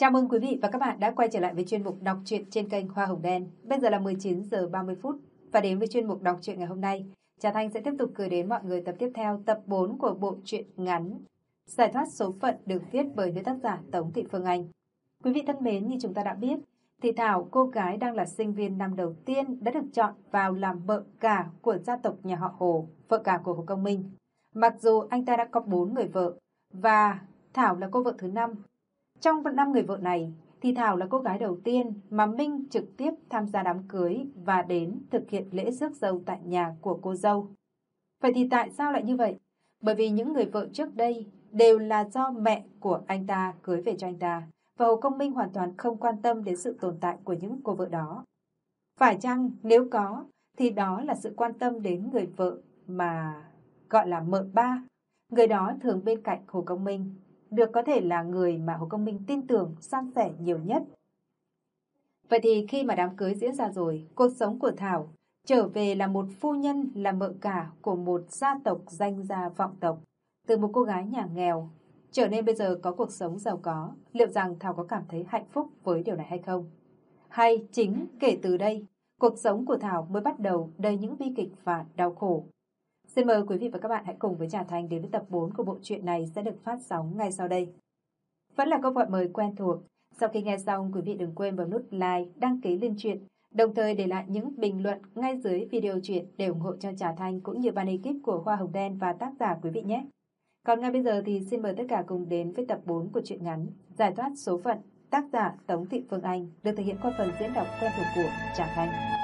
Chào mừng quý vị và các bạn đã quay trở lại với chuyên mục đọc truyện trên kênh Hoa Hồng Đen. Bây giờ là 19 giờ 30 phút và đến với chuyên mục đọc truyện ngày hôm nay, Trà Thanh sẽ tiếp tục gửi đến mọi người tập tiếp theo, tập 4 của bộ truyện ngắn Giải thoát số phận được viết bởi nữ tác giả Tống Thị Phương Anh. Quý vị thân mến, như chúng ta đã biết, thì Thảo, cô gái đang là sinh viên năm đầu tiên đã được chọn vào làm vợ cả của gia tộc nhà họ Hồ, vợ cả của Hồ Công Minh. Mặc dù anh ta đã có bốn người vợ và Thảo là cô vợ thứ năm. Trong năm người vợ này thì Thảo là cô gái đầu tiên mà Minh trực tiếp tham gia đám cưới và đến thực hiện lễ rước dâu tại nhà của cô dâu. Vậy thì tại sao lại như vậy? Bởi vì những người vợ trước đây đều là do mẹ của anh ta cưới về cho anh ta và Hồ Công Minh hoàn toàn không quan tâm đến sự tồn tại của những cô vợ đó. Phải chăng nếu có thì đó là sự quan tâm đến người vợ mà gọi là mợ ba. Người đó thường bên cạnh Hồ Công Minh, được có thể là người mà Hồ Công Minh tin tưởng, san sẻ nhiều nhất. Vậy thì khi mà đám cưới diễn ra rồi, cuộc sống của Thảo trở về là một phu nhân là mợ cả của một gia tộc danh gia vọng tộc. Từ một cô gái nhà nghèo, trở nên bây giờ có cuộc sống giàu có, liệu rằng Thảo có cảm thấy hạnh phúc với điều này hay không? Hay chính kể từ đây, cuộc sống của Thảo mới bắt đầu đầy những bi kịch và đau khổ. Xin mời quý vị và các bạn hãy cùng với Trà Thành đến với tập 4 của bộ truyện này sẽ được phát sóng ngay sau đây. Vẫn là câu gọi mời quen thuộc. Sau khi nghe xong, quý vị đừng quên bấm nút like, đăng ký liên truyện, đồng thời để lại những bình luận ngay dưới video truyện để ủng hộ cho Trà thành cũng như ban ekip của Hoa Hồng Đen và tác giả quý vị nhé. Còn ngay bây giờ thì xin mời tất cả cùng đến với tập 4 của truyện ngắn Giải thoát số phận, tác giả Tống Thị Phương Anh được thể hiện qua phần diễn đọc quen thuộc của Trà thành.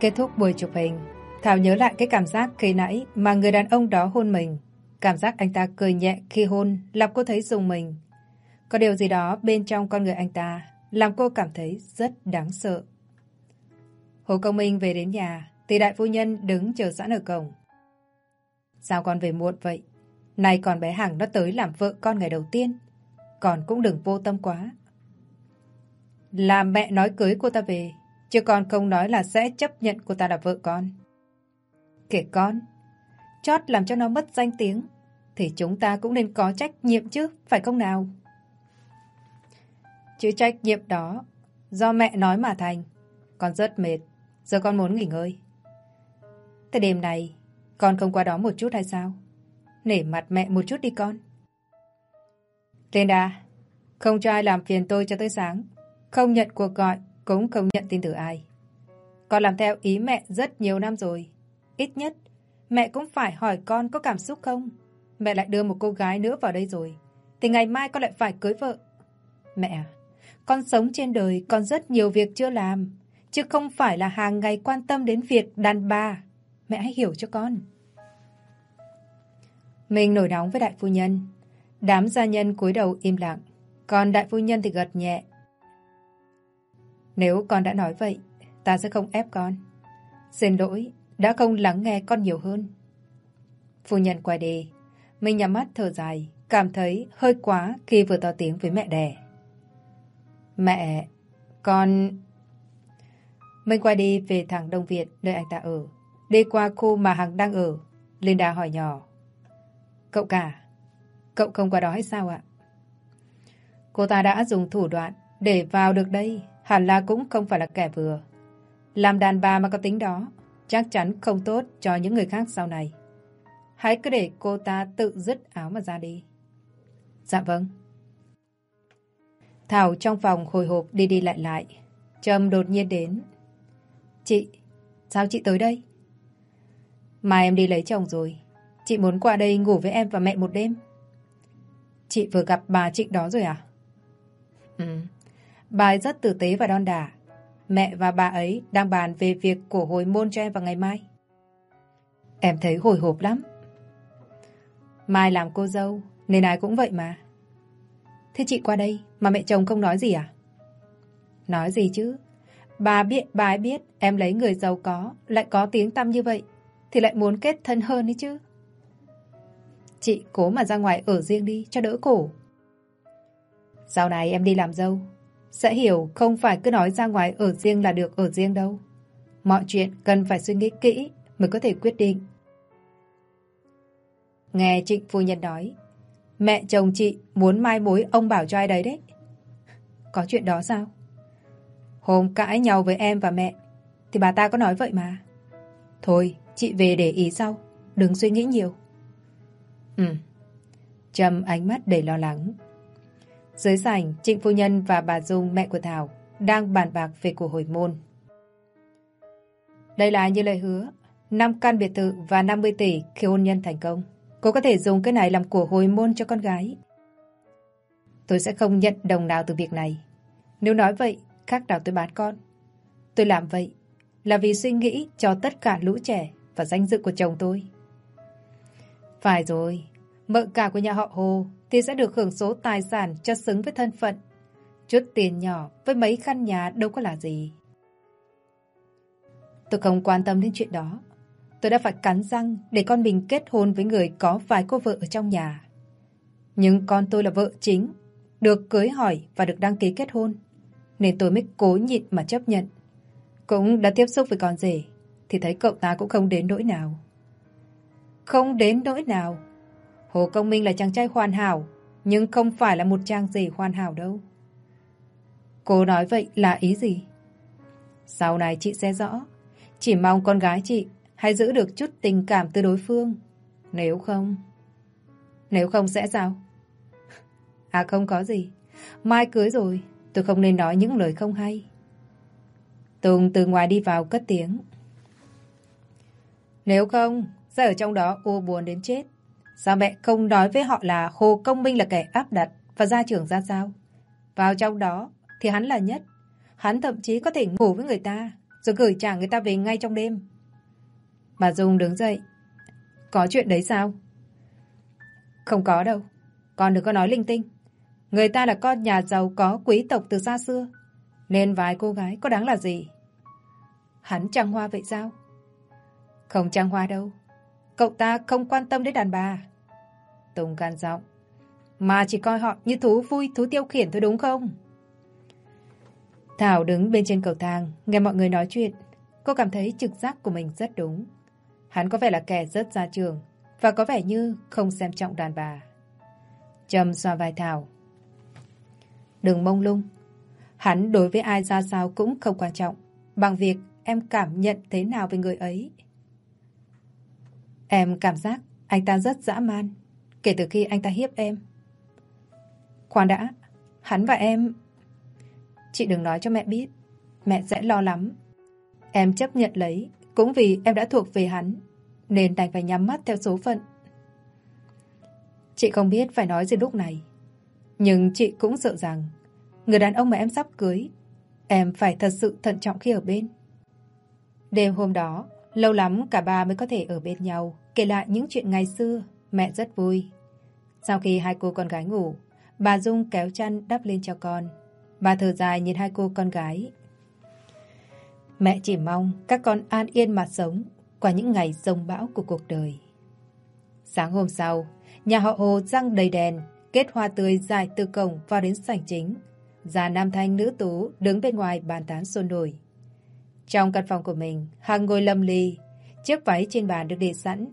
Kết thúc buổi chụp hình, Thảo nhớ lại cái cảm giác khi nãy mà người đàn ông đó hôn mình. Cảm giác anh ta cười nhẹ khi hôn làm cô thấy dùng mình. Có điều gì đó bên trong con người anh ta làm cô cảm thấy rất đáng sợ. Hồ Công Minh về đến nhà thì đại phu nhân đứng chờ sẵn ở cổng. Sao con về muộn vậy? Này còn bé Hằng nó tới làm vợ con ngày đầu tiên. Còn cũng đừng vô tâm quá. Là mẹ nói cưới cô ta về Chứ con không nói là sẽ chấp nhận cô ta là vợ con. Kể con, chót làm cho nó mất danh tiếng, thì chúng ta cũng nên có trách nhiệm chứ, phải không nào? Chứ trách nhiệm đó, do mẹ nói mà thành. Con rất mệt, giờ con muốn nghỉ ngơi. Thế đêm này, con không qua đó một chút hay sao? Nể mặt mẹ một chút đi con. Linda, không cho ai làm phiền tôi cho tới sáng. Không nhận cuộc gọi, cũng không nhận tin từ ai. Con làm theo ý mẹ rất nhiều năm rồi. Ít nhất, mẹ cũng phải hỏi con có cảm xúc không? Mẹ lại đưa một cô gái nữa vào đây rồi. Thì ngày mai con lại phải cưới vợ. Mẹ à, con sống trên đời còn rất nhiều việc chưa làm. Chứ không phải là hàng ngày quan tâm đến việc đàn bà. Mẹ hãy hiểu cho con. Mình nổi nóng với đại phu nhân. Đám gia nhân cúi đầu im lặng. Còn đại phu nhân thì gật nhẹ nếu con đã nói vậy, ta sẽ không ép con. Xin lỗi, đã không lắng nghe con nhiều hơn. Phu nhân quay đi, mình nhắm mắt thở dài, cảm thấy hơi quá khi vừa to tiếng với mẹ đẻ. Mẹ, con... Mình quay đi về thẳng Đông Việt, nơi anh ta ở. Đi qua khu mà Hằng đang ở, Linda hỏi nhỏ. Cậu cả, cậu không qua đó hay sao ạ? Cô ta đã dùng thủ đoạn để vào được đây hẳn là cũng không phải là kẻ vừa. Làm đàn bà mà có tính đó, chắc chắn không tốt cho những người khác sau này. Hãy cứ để cô ta tự dứt áo mà ra đi. Dạ vâng. Thảo trong phòng hồi hộp đi đi lại lại. Trâm đột nhiên đến. Chị, sao chị tới đây? Mà em đi lấy chồng rồi. Chị muốn qua đây ngủ với em và mẹ một đêm. Chị vừa gặp bà Trịnh đó rồi à? Ừ. Bà ấy rất tử tế và đon đả. Mẹ và bà ấy đang bàn về việc của hồi môn cho em vào ngày mai. Em thấy hồi hộp lắm. Mai làm cô dâu, nên ai cũng vậy mà. Thế chị qua đây mà mẹ chồng không nói gì à? Nói gì chứ? Bà biết, bà ấy biết em lấy người giàu có, lại có tiếng tăm như vậy, thì lại muốn kết thân hơn đấy chứ. Chị cố mà ra ngoài ở riêng đi, cho đỡ cổ. Sau này em đi làm dâu, sẽ hiểu không phải cứ nói ra ngoài ở riêng là được ở riêng đâu. Mọi chuyện cần phải suy nghĩ kỹ mới có thể quyết định. Nghe Trịnh Phu Nhân nói, mẹ chồng chị muốn mai mối ông bảo cho ai đấy đấy. Có chuyện đó sao? Hôm cãi nhau với em và mẹ, thì bà ta có nói vậy mà. Thôi, chị về để ý sau, đừng suy nghĩ nhiều. Ừ. Trầm ánh mắt đầy lo lắng. Dưới sảnh, Trịnh Phu Nhân và bà Dung, mẹ của Thảo, đang bàn bạc về cuộc hồi môn. Đây là như lời hứa, 5 căn biệt thự và 50 tỷ khi hôn nhân thành công. Cô có thể dùng cái này làm của hồi môn cho con gái. Tôi sẽ không nhận đồng nào từ việc này. Nếu nói vậy, khác nào tôi bán con. Tôi làm vậy là vì suy nghĩ cho tất cả lũ trẻ và danh dự của chồng tôi. Phải rồi, mợ cả của nhà họ Hồ thì sẽ được hưởng số tài sản cho xứng với thân phận. Chút tiền nhỏ với mấy căn nhà đâu có là gì. Tôi không quan tâm đến chuyện đó. Tôi đã phải cắn răng để con mình kết hôn với người có vài cô vợ ở trong nhà. Nhưng con tôi là vợ chính, được cưới hỏi và được đăng ký kết hôn. Nên tôi mới cố nhịn mà chấp nhận. Cũng đã tiếp xúc với con rể, thì thấy cậu ta cũng không đến nỗi nào. Không đến nỗi nào. Hồ Công Minh là chàng trai hoàn hảo, nhưng không phải là một chàng rể hoàn hảo đâu. Cô nói vậy là ý gì? Sau này chị sẽ rõ. Chỉ mong con gái chị hãy giữ được chút tình cảm từ đối phương. Nếu không... Nếu không sẽ sao? À không có gì. Mai cưới rồi, tôi không nên nói những lời không hay. Tùng từ ngoài đi vào cất tiếng. Nếu không, sẽ ở trong đó ô buồn đến chết. Sao mẹ không nói với họ là Hồ Công Minh là kẻ áp đặt và gia trưởng ra sao? Vào trong đó thì hắn là nhất. Hắn thậm chí có thể ngủ với người ta, rồi gửi trả người ta về ngay trong đêm. Bà Dung đứng dậy. Có chuyện đấy sao? Không có đâu. Con đừng có nói linh tinh. Người ta là con nhà giàu có quý tộc từ xa xưa. Nên vài cô gái có đáng là gì? Hắn trăng hoa vậy sao? Không trăng hoa đâu. Cậu ta không quan tâm đến đàn bà. Tùng can giọng. Mà chỉ coi họ như thú vui, thú tiêu khiển thôi đúng không? Thảo đứng bên trên cầu thang, nghe mọi người nói chuyện. Cô cảm thấy trực giác của mình rất đúng. Hắn có vẻ là kẻ rất ra trường và có vẻ như không xem trọng đàn bà. Trầm xoa vai Thảo. Đừng mông lung. Hắn đối với ai ra sao cũng không quan trọng. Bằng việc em cảm nhận thế nào về người ấy. Em cảm giác anh ta rất dã man kể từ khi anh ta hiếp em. Khoan đã, hắn và em... Chị đừng nói cho mẹ biết, mẹ sẽ lo lắm. Em chấp nhận lấy, cũng vì em đã thuộc về hắn, nên đành phải nhắm mắt theo số phận. Chị không biết phải nói gì lúc này, nhưng chị cũng sợ rằng người đàn ông mà em sắp cưới, em phải thật sự thận trọng khi ở bên. Đêm hôm đó, lâu lắm cả ba mới có thể ở bên nhau, kể lại những chuyện ngày xưa, mẹ rất vui. Sau khi hai cô con gái ngủ, bà Dung kéo chăn đắp lên cho con. Bà thở dài nhìn hai cô con gái. Mẹ chỉ mong các con an yên mà sống qua những ngày rông bão của cuộc đời. Sáng hôm sau, nhà họ Hồ răng đầy đèn, kết hoa tươi dài từ cổng vào đến sảnh chính. Già nam thanh nữ tú đứng bên ngoài bàn tán xôn nổi. Trong căn phòng của mình, hàng ngồi lâm ly, chiếc váy trên bàn được để sẵn.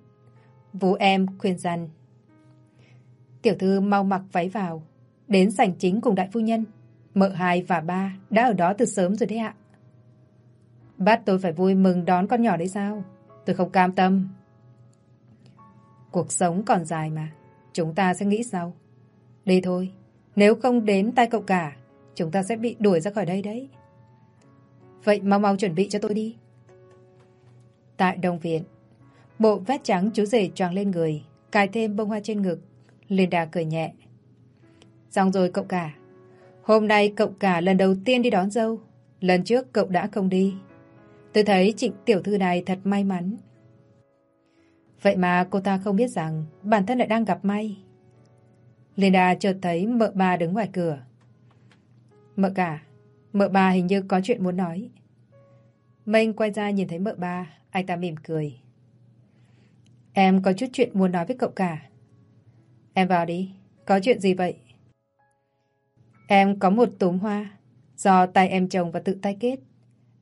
Vũ em khuyên rằng Tiểu thư mau mặc váy vào, đến sảnh chính cùng đại phu nhân. Mợ hai và ba đã ở đó từ sớm rồi đấy ạ. Bắt tôi phải vui mừng đón con nhỏ đấy sao? Tôi không cam tâm. Cuộc sống còn dài mà. Chúng ta sẽ nghĩ sau. Đi thôi. Nếu không đến tay cậu cả, chúng ta sẽ bị đuổi ra khỏi đây đấy. Vậy mau mau chuẩn bị cho tôi đi. Tại đồng viện, bộ vest trắng chú rể choàng lên người, cài thêm bông hoa trên ngực. Linda cười nhẹ. Xong rồi cậu cả. Hôm nay cậu cả lần đầu tiên đi đón dâu. Lần trước cậu đã không đi. Tôi thấy trịnh tiểu thư này thật may mắn. Vậy mà cô ta không biết rằng bản thân lại đang gặp may. Linda chợt thấy mợ ba đứng ngoài cửa. Mợ cả, mợ ba hình như có chuyện muốn nói. Minh quay ra nhìn thấy mợ ba, anh ta mỉm cười. Em có chút chuyện muốn nói với cậu cả. Em vào đi, có chuyện gì vậy? Em có một túm hoa, do tay em trồng và tự tay kết.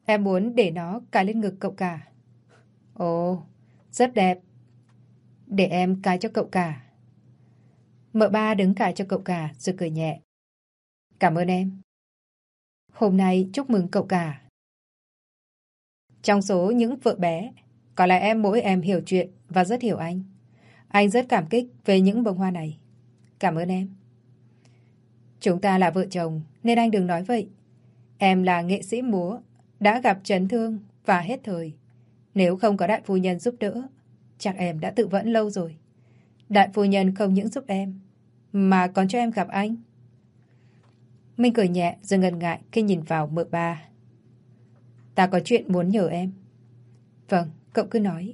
Em muốn để nó cài lên ngực cậu cả. Ồ, rất đẹp. Để em cài cho cậu cả. Mợ ba đứng cài cho cậu cả rồi cười nhẹ. Cảm ơn em. Hôm nay chúc mừng cậu cả. Trong số những vợ bé, có lẽ em mỗi em hiểu chuyện và rất hiểu anh. Anh rất cảm kích về những bông hoa này. Cảm ơn em. Chúng ta là vợ chồng nên anh đừng nói vậy. Em là nghệ sĩ múa, đã gặp chấn thương và hết thời. Nếu không có đại phu nhân giúp đỡ, chắc em đã tự vẫn lâu rồi. Đại phu nhân không những giúp em, mà còn cho em gặp anh. Minh cười nhẹ rồi ngần ngại khi nhìn vào mợ ba. Ta có chuyện muốn nhờ em. Vâng, cậu cứ nói.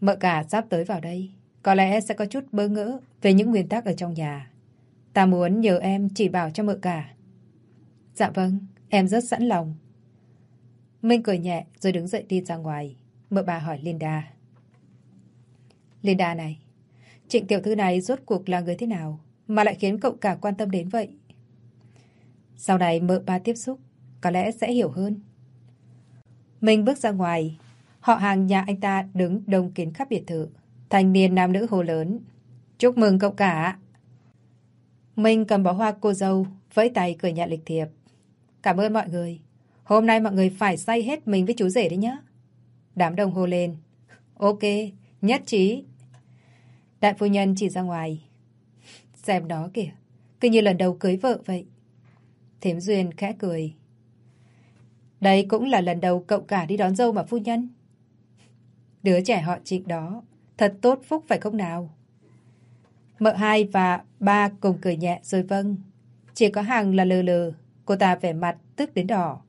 Mợ cả sắp tới vào đây. Có lẽ sẽ có chút bơ ngỡ về những nguyên tắc ở trong nhà. Ta muốn nhờ em chỉ bảo cho mợ cả. Dạ vâng, em rất sẵn lòng. Minh cười nhẹ rồi đứng dậy đi ra ngoài. Mợ bà hỏi Linda. Linda này, trịnh tiểu thư này rốt cuộc là người thế nào mà lại khiến cậu cả quan tâm đến vậy? Sau này mợ ba tiếp xúc, có lẽ sẽ hiểu hơn. Minh bước ra ngoài, họ hàng nhà anh ta đứng đông kín khắp biệt thự. Thanh niên nam nữ hồ lớn. Chúc mừng cậu cả. Minh cầm bó hoa cô dâu, vẫy tay cười nhạt lịch thiệp. Cảm ơn mọi người. Hôm nay mọi người phải say hết mình với chú rể đấy nhá. Đám đông hô lên. Ok, nhất trí. Đại phu nhân chỉ ra ngoài. Xem đó kìa, cứ như lần đầu cưới vợ vậy. Thím Duyên khẽ cười. Đây cũng là lần đầu cậu cả đi đón dâu mà phu nhân. Đứa trẻ họ trịnh đó, thật tốt phúc phải không nào? Mợ hai và ba cùng cười nhẹ rồi vâng. Chỉ có hàng là lờ lờ, cô ta vẻ mặt tức đến đỏ.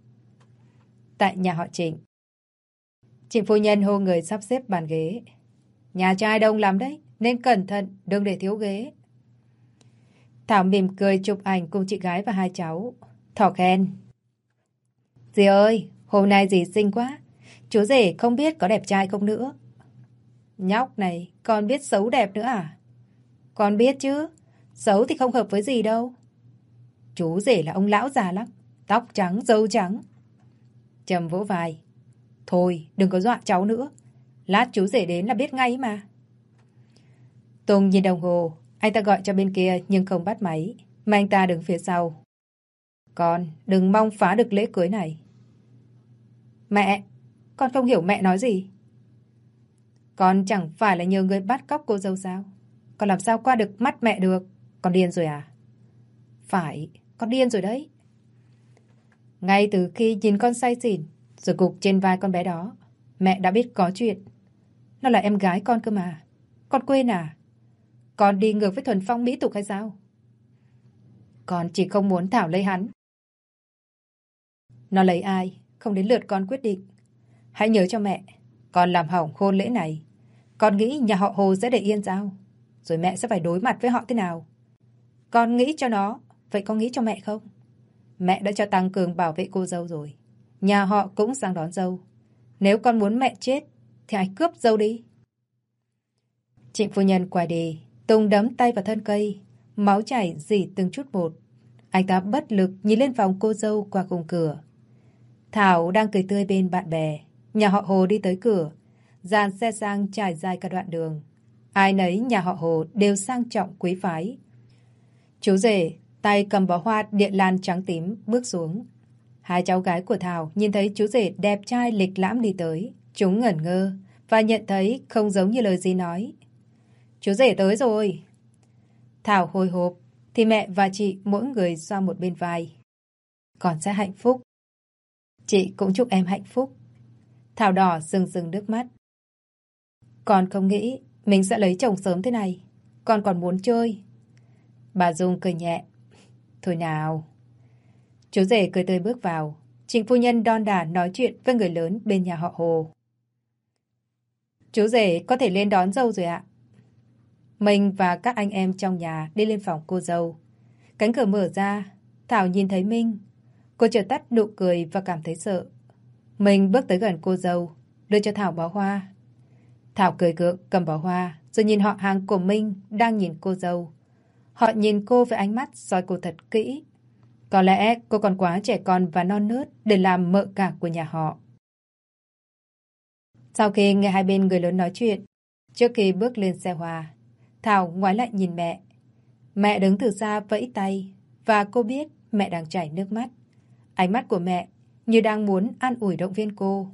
Tại nhà họ trịnh. Trịnh phu nhân hô người sắp xếp bàn ghế. Nhà trai đông lắm đấy, nên cẩn thận, đừng để thiếu ghế. Thảo mỉm cười chụp ảnh cùng chị gái và hai cháu. Thỏ khen. Dì ơi, hôm nay dì xinh quá. Chú rể không biết có đẹp trai không nữa. Nhóc này, con biết xấu đẹp nữa à? Con biết chứ. Xấu thì không hợp với gì đâu. Chú rể là ông lão già lắm. Tóc trắng, dâu trắng. Trầm vỗ vai. Thôi, đừng có dọa cháu nữa. Lát chú rể đến là biết ngay mà. Tùng nhìn đồng hồ. Anh ta gọi cho bên kia nhưng không bắt máy. Mà anh ta đứng phía sau. Con, đừng mong phá được lễ cưới này. Mẹ, con không hiểu mẹ nói gì. Con chẳng phải là nhờ người bắt cóc cô dâu sao? Con làm sao qua được mắt mẹ được? Con điên rồi à? Phải, con điên rồi đấy. Ngay từ khi nhìn con say xỉn, rồi gục trên vai con bé đó, mẹ đã biết có chuyện. Nó là em gái con cơ mà. Con quên à? Con đi ngược với thuần phong mỹ tục hay sao? Con chỉ không muốn Thảo lấy hắn. Nó lấy ai? Không đến lượt con quyết định. Hãy nhớ cho mẹ, con làm hỏng hôn lễ này. Con nghĩ nhà họ Hồ sẽ để yên sao? Rồi mẹ sẽ phải đối mặt với họ thế nào? Con nghĩ cho nó, vậy con nghĩ cho mẹ không? Mẹ đã cho tăng cường bảo vệ cô dâu rồi. Nhà họ cũng sang đón dâu. Nếu con muốn mẹ chết, thì hãy cướp dâu đi. Trịnh phu nhân quay đi, Tùng đấm tay vào thân cây, máu chảy dỉ từng chút một. Anh ta bất lực nhìn lên phòng cô dâu qua khung cửa. Thảo đang cười tươi bên bạn bè. Nhà họ Hồ đi tới cửa. Dàn xe sang trải dài cả đoạn đường. Ai nấy nhà họ Hồ đều sang trọng quý phái. Chú rể, tay cầm bó hoa điện lan trắng tím, bước xuống. Hai cháu gái của Thảo nhìn thấy chú rể đẹp trai lịch lãm đi tới. Chúng ngẩn ngơ và nhận thấy không giống như lời gì nói. Chú rể tới rồi. Thảo hồi hộp thì mẹ và chị mỗi người xoa một bên vai. còn sẽ hạnh phúc. Chị cũng chúc em hạnh phúc. Thảo đỏ rừng rừng nước mắt. Con không nghĩ mình sẽ lấy chồng sớm thế này. Con còn muốn chơi. Bà Dung cười nhẹ. Thôi nào. Chú rể cười tươi bước vào. Trịnh phu nhân đon đả nói chuyện với người lớn bên nhà họ Hồ. Chú rể có thể lên đón dâu rồi ạ. Mình và các anh em trong nhà đi lên phòng cô dâu. Cánh cửa mở ra, Thảo nhìn thấy Minh. Cô chợt tắt nụ cười và cảm thấy sợ. Mình bước tới gần cô dâu, đưa cho Thảo bó hoa. Thảo cười gượng cầm bó hoa, rồi nhìn họ hàng của Minh đang nhìn cô dâu. Họ nhìn cô với ánh mắt soi cô thật kỹ. Có lẽ cô còn quá trẻ con và non nớt để làm mợ cả của nhà họ. Sau khi nghe hai bên người lớn nói chuyện, trước khi bước lên xe hòa, Thảo ngoái lại nhìn mẹ. Mẹ đứng từ xa vẫy tay và cô biết mẹ đang chảy nước mắt. Ánh mắt của mẹ như đang muốn an ủi động viên cô.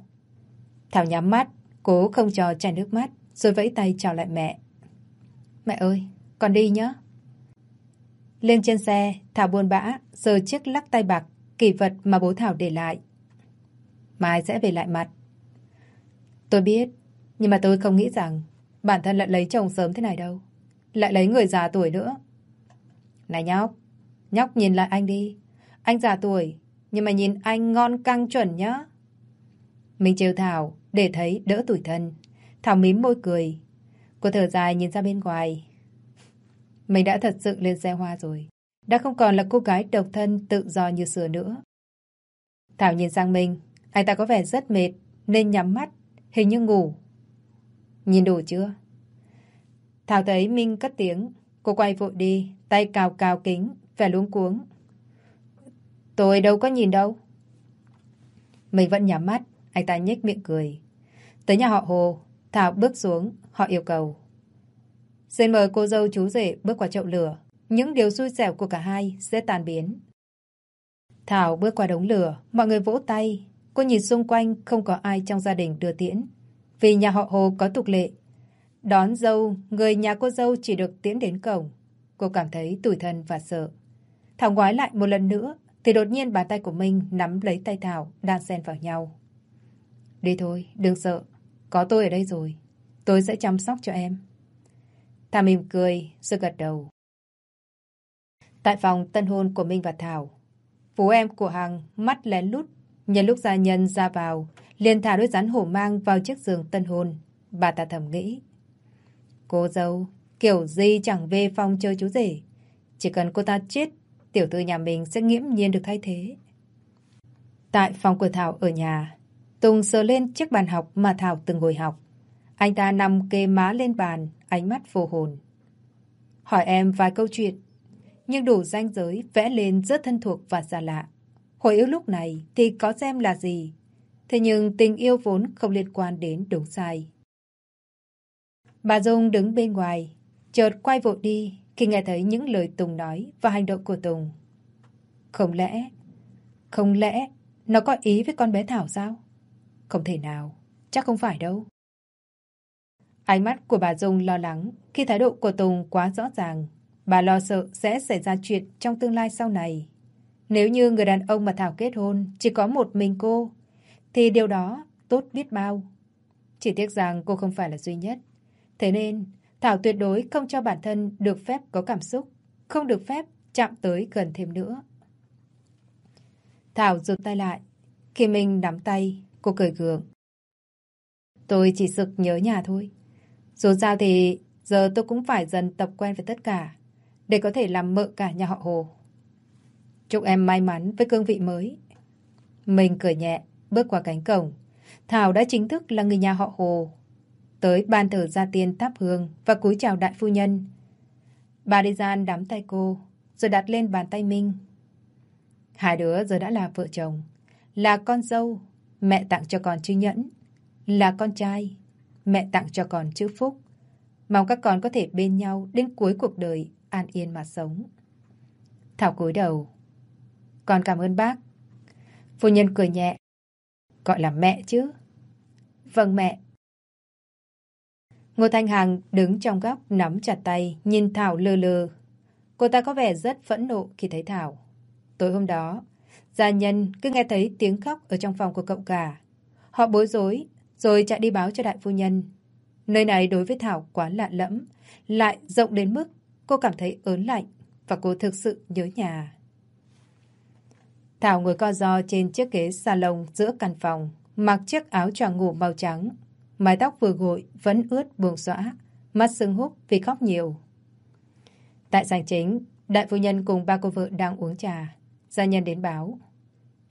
Thảo nhắm mắt, cố không cho chảy nước mắt, rồi vẫy tay chào lại mẹ. Mẹ ơi, con đi nhé. Lên trên xe, Thảo buồn bã, giơ chiếc lắc tay bạc, kỷ vật mà bố Thảo để lại. Mai sẽ về lại mặt. Tôi biết, nhưng mà tôi không nghĩ rằng bản thân lại lấy chồng sớm thế này đâu. Lại lấy người già tuổi nữa. Này nhóc, nhóc nhìn lại anh đi. Anh già tuổi, nhưng mà nhìn anh ngon căng chuẩn nhá. Mình trêu Thảo để thấy đỡ tuổi thân. Thảo mím môi cười. Cô thở dài nhìn ra bên ngoài. Mình đã thật sự lên xe hoa rồi. Đã không còn là cô gái độc thân tự do như xưa nữa. Thảo nhìn sang mình. Anh ta có vẻ rất mệt, nên nhắm mắt. Hình như ngủ. Nhìn đủ chưa? Thảo thấy Minh cất tiếng. Cô quay vội đi. Tay cào cào kính. Vẻ luống cuống. Tôi đâu có nhìn đâu. Mình vẫn nhắm mắt. Anh ta nhếch miệng cười. Tới nhà họ Hồ. Thảo bước xuống. Họ yêu cầu. Xin mời cô dâu chú rể bước qua chậu lửa. Những điều xui xẻo của cả hai sẽ tan biến. Thảo bước qua đống lửa, mọi người vỗ tay. Cô nhìn xung quanh không có ai trong gia đình đưa tiễn. Vì nhà họ Hồ có tục lệ. Đón dâu, người nhà cô dâu chỉ được tiễn đến cổng. Cô cảm thấy tủi thân và sợ. Thảo ngoái lại một lần nữa, thì đột nhiên bàn tay của Minh nắm lấy tay Thảo, đan xen vào nhau. Đi thôi, đừng sợ. Có tôi ở đây rồi. Tôi sẽ chăm sóc cho em. Thảo mỉm cười, rồi gật đầu. Tại phòng tân hôn của Minh và Thảo, Phú em của Hằng mắt lén lút, nhân lúc gia nhân ra vào, liền thả đôi rắn hổ mang vào chiếc giường tân hôn. Bà ta thầm nghĩ. Cô dâu, kiểu gì chẳng về phòng chơi chú rể. Chỉ cần cô ta chết, tiểu thư nhà mình sẽ nghiễm nhiên được thay thế. Tại phòng của Thảo ở nhà, Tùng sờ lên chiếc bàn học mà Thảo từng ngồi học. Anh ta nằm kê má lên bàn, ánh mắt vô hồn. Hỏi em vài câu chuyện, nhưng đủ danh giới vẽ lên rất thân thuộc và xa lạ. Hồi ức lúc này thì có xem là gì, thế nhưng tình yêu vốn không liên quan đến đúng sai. Bà Dung đứng bên ngoài, chợt quay vội đi khi nghe thấy những lời Tùng nói và hành động của Tùng. Không lẽ, không lẽ nó có ý với con bé Thảo sao? Không thể nào, chắc không phải đâu. Ánh mắt của bà Dung lo lắng khi thái độ của Tùng quá rõ ràng. Bà lo sợ sẽ xảy ra chuyện trong tương lai sau này. Nếu như người đàn ông mà Thảo kết hôn chỉ có một mình cô, thì điều đó tốt biết bao. Chỉ tiếc rằng cô không phải là duy nhất. Thế nên, Thảo tuyệt đối không cho bản thân được phép có cảm xúc, không được phép chạm tới gần thêm nữa. Thảo rụt tay lại. Khi mình nắm tay, cô cười gượng. Tôi chỉ sực nhớ nhà thôi. Dù sao thì giờ tôi cũng phải dần tập quen với tất cả để có thể làm mợ cả nhà họ Hồ. Chúc em may mắn với cương vị mới. Mình cười nhẹ, bước qua cánh cổng. Thảo đã chính thức là người nhà họ Hồ. Tới ban thờ gia tiên thắp hương và cúi chào đại phu nhân. Bà Dejan đắm tay cô, rồi đặt lên bàn tay Minh. Hai đứa giờ đã là vợ chồng, là con dâu, mẹ tặng cho con chữ nhẫn, là con trai, mẹ tặng cho con chữ phúc. Mong các con có thể bên nhau đến cuối cuộc đời an yên mà sống. Thảo cúi đầu. Con cảm ơn bác. Phu nhân cười nhẹ. Gọi là mẹ chứ. Vâng mẹ. Ngô Thanh Hằng đứng trong góc nắm chặt tay, nhìn Thảo lơ lơ. Cô ta có vẻ rất phẫn nộ khi thấy Thảo. Tối hôm đó, gia nhân cứ nghe thấy tiếng khóc ở trong phòng của cậu cả. Họ bối rối, rồi chạy đi báo cho đại phu nhân. Nơi này đối với Thảo quá lạ lẫm, lại rộng đến mức cô cảm thấy ớn lạnh và cô thực sự nhớ nhà. Thảo ngồi co ro trên chiếc ghế salon giữa căn phòng, mặc chiếc áo choàng ngủ màu trắng. Mái tóc vừa gội vẫn ướt buông xõa, mắt sưng húp vì khóc nhiều. Tại sảnh chính, đại phu nhân cùng ba cô vợ đang uống trà. Gia nhân đến báo.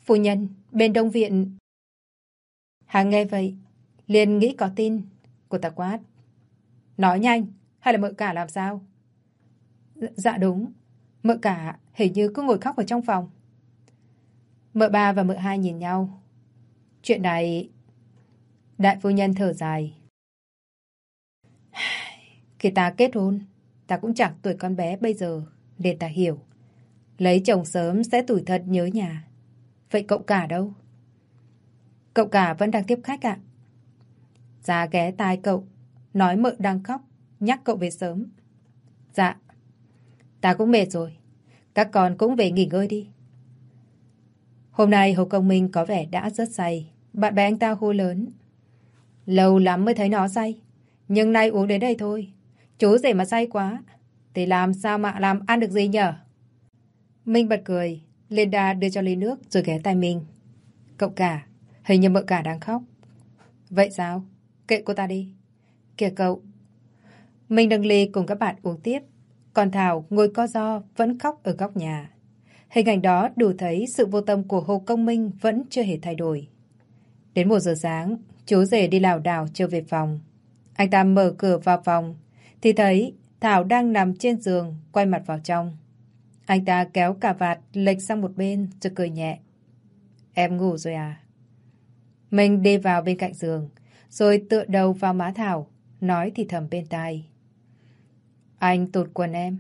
Phu nhân, bên đông viện... Hàng nghe vậy, liền nghĩ có tin. Cô ta quát. Nói nhanh, hay là mợ cả làm sao? Dạ, dạ đúng. Mợ cả hình như cứ ngồi khóc ở trong phòng. Mợ ba và mợ hai nhìn nhau. Chuyện này... Đại phu nhân thở dài. Khi ta kết hôn, ta cũng chẳng tuổi con bé bây giờ, nên ta hiểu. Lấy chồng sớm sẽ tủi thật nhớ nhà. Vậy cậu cả đâu? Cậu cả vẫn đang tiếp khách ạ. Ra ghé tai cậu, nói mợ đang khóc, nhắc cậu về sớm. Dạ, ta cũng mệt rồi. Các con cũng về nghỉ ngơi đi. Hôm nay Hồ Công Minh có vẻ đã rất say. Bạn bè anh ta hô lớn. Lâu lắm mới thấy nó say. Nhưng nay uống đến đây thôi. Chú rể mà say quá. Thì làm sao mà làm ăn được gì nhở? Minh bật cười. Linda đưa cho ly nước rồi ghé tay Minh. Cậu cả, hình như mợ cả đang khóc. Vậy sao? Kệ cô ta đi. Kìa cậu. Minh nâng ly cùng các bạn uống tiếp. Còn Thảo ngồi co do vẫn khóc ở góc nhà. Hình ảnh đó đủ thấy sự vô tâm của Hồ Công Minh vẫn chưa hề thay đổi. Đến một giờ sáng, chú rể đi lảo đảo trở về phòng. Anh ta mở cửa vào phòng, thì thấy Thảo đang nằm trên giường, quay mặt vào trong. Anh ta kéo cả vạt lệch sang một bên rồi cười nhẹ. Em ngủ rồi à? Mình đi vào bên cạnh giường, rồi tựa đầu vào má Thảo, nói thì thầm bên tai. Anh tụt quần em.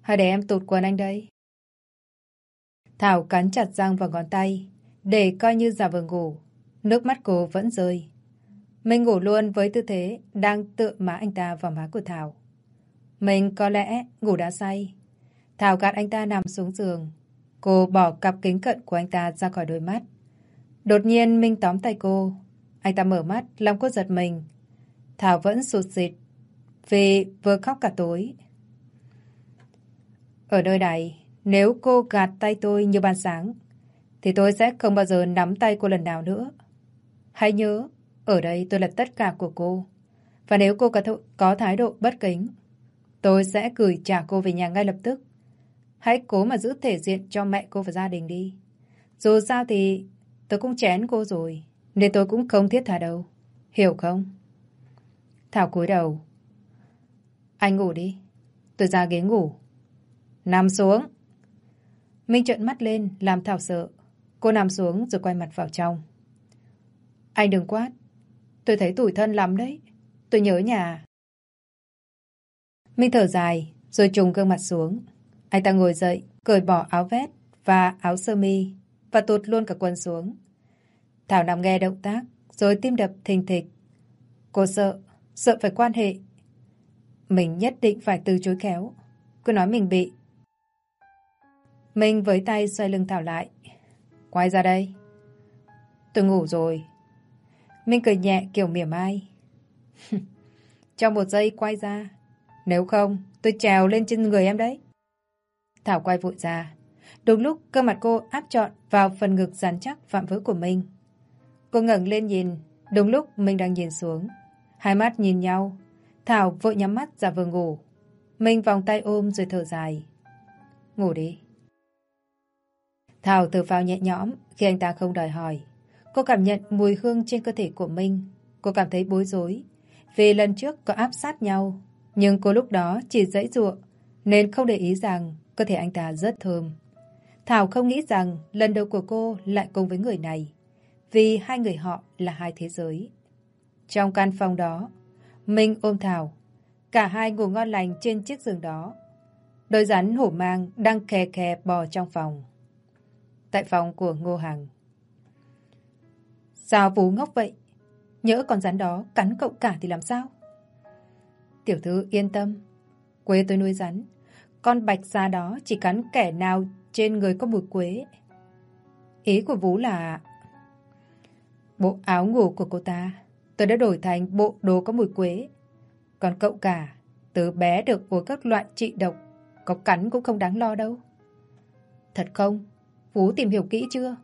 Hay để em tụt quần anh đây? Thảo cắn chặt răng vào ngón tay, để coi như giả vờ ngủ. Nước mắt cô vẫn rơi. Mình ngủ luôn với tư thế đang tựa má anh ta vào má của Thảo. Mình có lẽ ngủ đã say. Thảo gạt anh ta nằm xuống giường. Cô bỏ cặp kính cận của anh ta ra khỏi đôi mắt. Đột nhiên Minh tóm tay cô. Anh ta mở mắt, lòng cô giật mình. Thảo vẫn sụt xịt vì vừa khóc cả tối. Ở nơi này, nếu cô gạt tay tôi như ban sáng, thì tôi sẽ không bao giờ nắm tay cô lần nào nữa. Hãy nhớ, ở đây tôi là tất cả của cô. Và nếu cô có, có thái độ bất kính, tôi sẽ gửi trả cô về nhà ngay lập tức. Hãy cố mà giữ thể diện cho mẹ cô và gia đình đi. Dù sao thì tôi cũng chén cô rồi, nên tôi cũng không thiết tha đâu. Hiểu không? Thảo cúi đầu. Anh ngủ đi. Tôi ra ghế ngủ. Nằm xuống. Minh trợn mắt lên, làm Thảo sợ. Cô nằm xuống rồi quay mặt vào trong. Anh đừng quát. Tôi thấy tủi thân lắm đấy. Tôi nhớ nhà. Minh thở dài, rồi trùng gương mặt xuống. Anh ta ngồi dậy, cởi bỏ áo vest và áo sơ mi và tụt luôn cả quần xuống. Thảo nằm nghe động tác, rồi tim đập thình thịch. Cô sợ, sợ phải quan hệ. Mình nhất định phải từ chối khéo. Cứ nói mình bị. Mình với tay xoay lưng Thảo lại. Quay ra đây. Tôi ngủ rồi. Minh cười nhẹ kiểu mỉa mai. Trong một giây quay ra. Nếu không, tôi trèo lên trên người em đấy. Thảo quay vội ra. Đúng lúc cơ mặt cô áp trọn vào phần ngực rắn chắc phạm vỡ của mình. Cô ngẩng lên nhìn. Đúng lúc mình đang nhìn xuống. Hai mắt nhìn nhau. Thảo vội nhắm mắt ra vừa ngủ. Mình vòng tay ôm rồi thở dài. Ngủ đi. Thảo thở phào nhẹ nhõm khi anh ta không đòi hỏi. Cô cảm nhận mùi hương trên cơ thể của Minh. Cô cảm thấy bối rối. Vì lần trước có áp sát nhau. Nhưng cô lúc đó chỉ dãy ruộng. Nên không để ý rằng cơ thể anh ta rất thơm. Thảo không nghĩ rằng lần đầu của cô lại cùng với người này. Vì hai người họ là hai thế giới. Trong căn phòng đó, Minh ôm Thảo. Cả hai ngủ ngon lành trên chiếc giường đó. Đôi rắn hổ mang đang kè kè bò trong phòng. Tại phòng của Ngô Hằng. Sao Phú ngốc vậy? Nhỡ con rắn đó cắn cậu cả thì làm sao? Tiểu thư yên tâm. Quê tôi nuôi rắn. Con bạch da đó chỉ cắn kẻ nào trên người có mùi quế. Ý của Vũ là... Bộ áo ngủ của cô ta tôi đã đổi thành bộ đồ có mùi quế. Còn cậu cả, từ bé được uống các loại trị độc, có cắn cũng không đáng lo đâu. Thật không? vũ tìm hiểu kỹ chưa?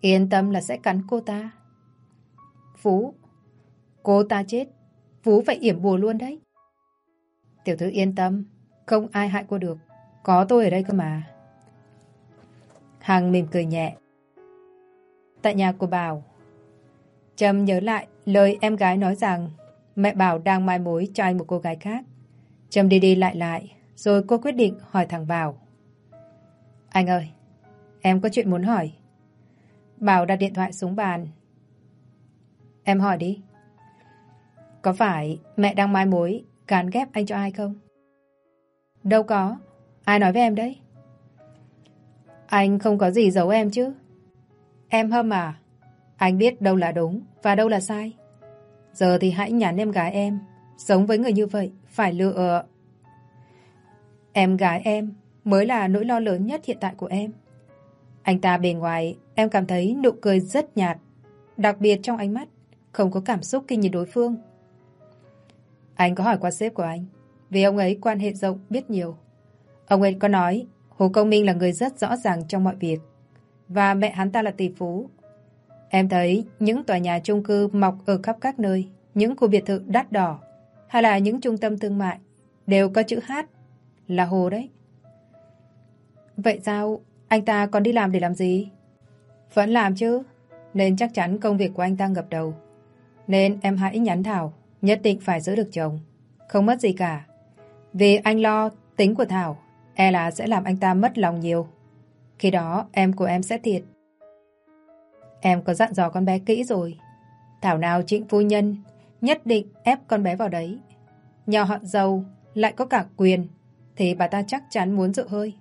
Yên tâm là sẽ cắn cô ta. Phú, cô ta chết, Phú phải yểm bùa luôn đấy. Tiểu thư yên tâm, không ai hại cô được. Có tôi ở đây cơ mà. Hằng mỉm cười nhẹ. Tại nhà của Bảo, Trâm nhớ lại lời em gái nói rằng mẹ Bảo đang mai mối cho anh một cô gái khác. Trâm đi đi lại lại, rồi cô quyết định hỏi thằng Bảo. Anh ơi, em có chuyện muốn hỏi. Bảo đặt điện thoại xuống bàn. Em hỏi đi. Có phải mẹ đang mai mối cán ghép anh cho ai không? Đâu có. Ai nói với em đấy? Anh không có gì giấu em chứ. Em hâm à? Anh biết đâu là đúng và đâu là sai. Giờ thì hãy nhắn em gái em. Sống với người như vậy, phải lựa... Em gái em mới là nỗi lo lớn nhất hiện tại của em. Anh ta bề ngoài, em cảm thấy nụ cười rất nhạt. Đặc biệt trong ánh mắt, không có cảm xúc khi nhìn đối phương. Anh có hỏi qua sếp của anh, vì ông ấy quan hệ rộng, biết nhiều. Ông ấy có nói Hồ Công Minh là người rất rõ ràng trong mọi việc. Và mẹ hắn ta là tỷ phú. Em thấy những tòa nhà chung cư mọc ở khắp các nơi, những khu biệt thự đắt đỏ, hay là những trung tâm thương mại, đều có chữ H, là Hồ đấy. Vậy sao anh ta còn đi làm để làm gì? Vẫn làm chứ, nên chắc chắn công việc của anh ta ngập đầu. Nên em hãy nhắn Thảo, nhất định phải giữ được chồng. Không mất gì cả. Vì anh lo tính của Thảo E là sẽ làm anh ta mất lòng nhiều. Khi đó em của em sẽ thiệt. Em có dặn dò con bé kỹ rồi. Thảo nào trịnh phu nhân nhất định ép con bé vào đấy. Nhà họ giàu lại có cả quyền thì bà ta chắc chắn muốn dự hơi.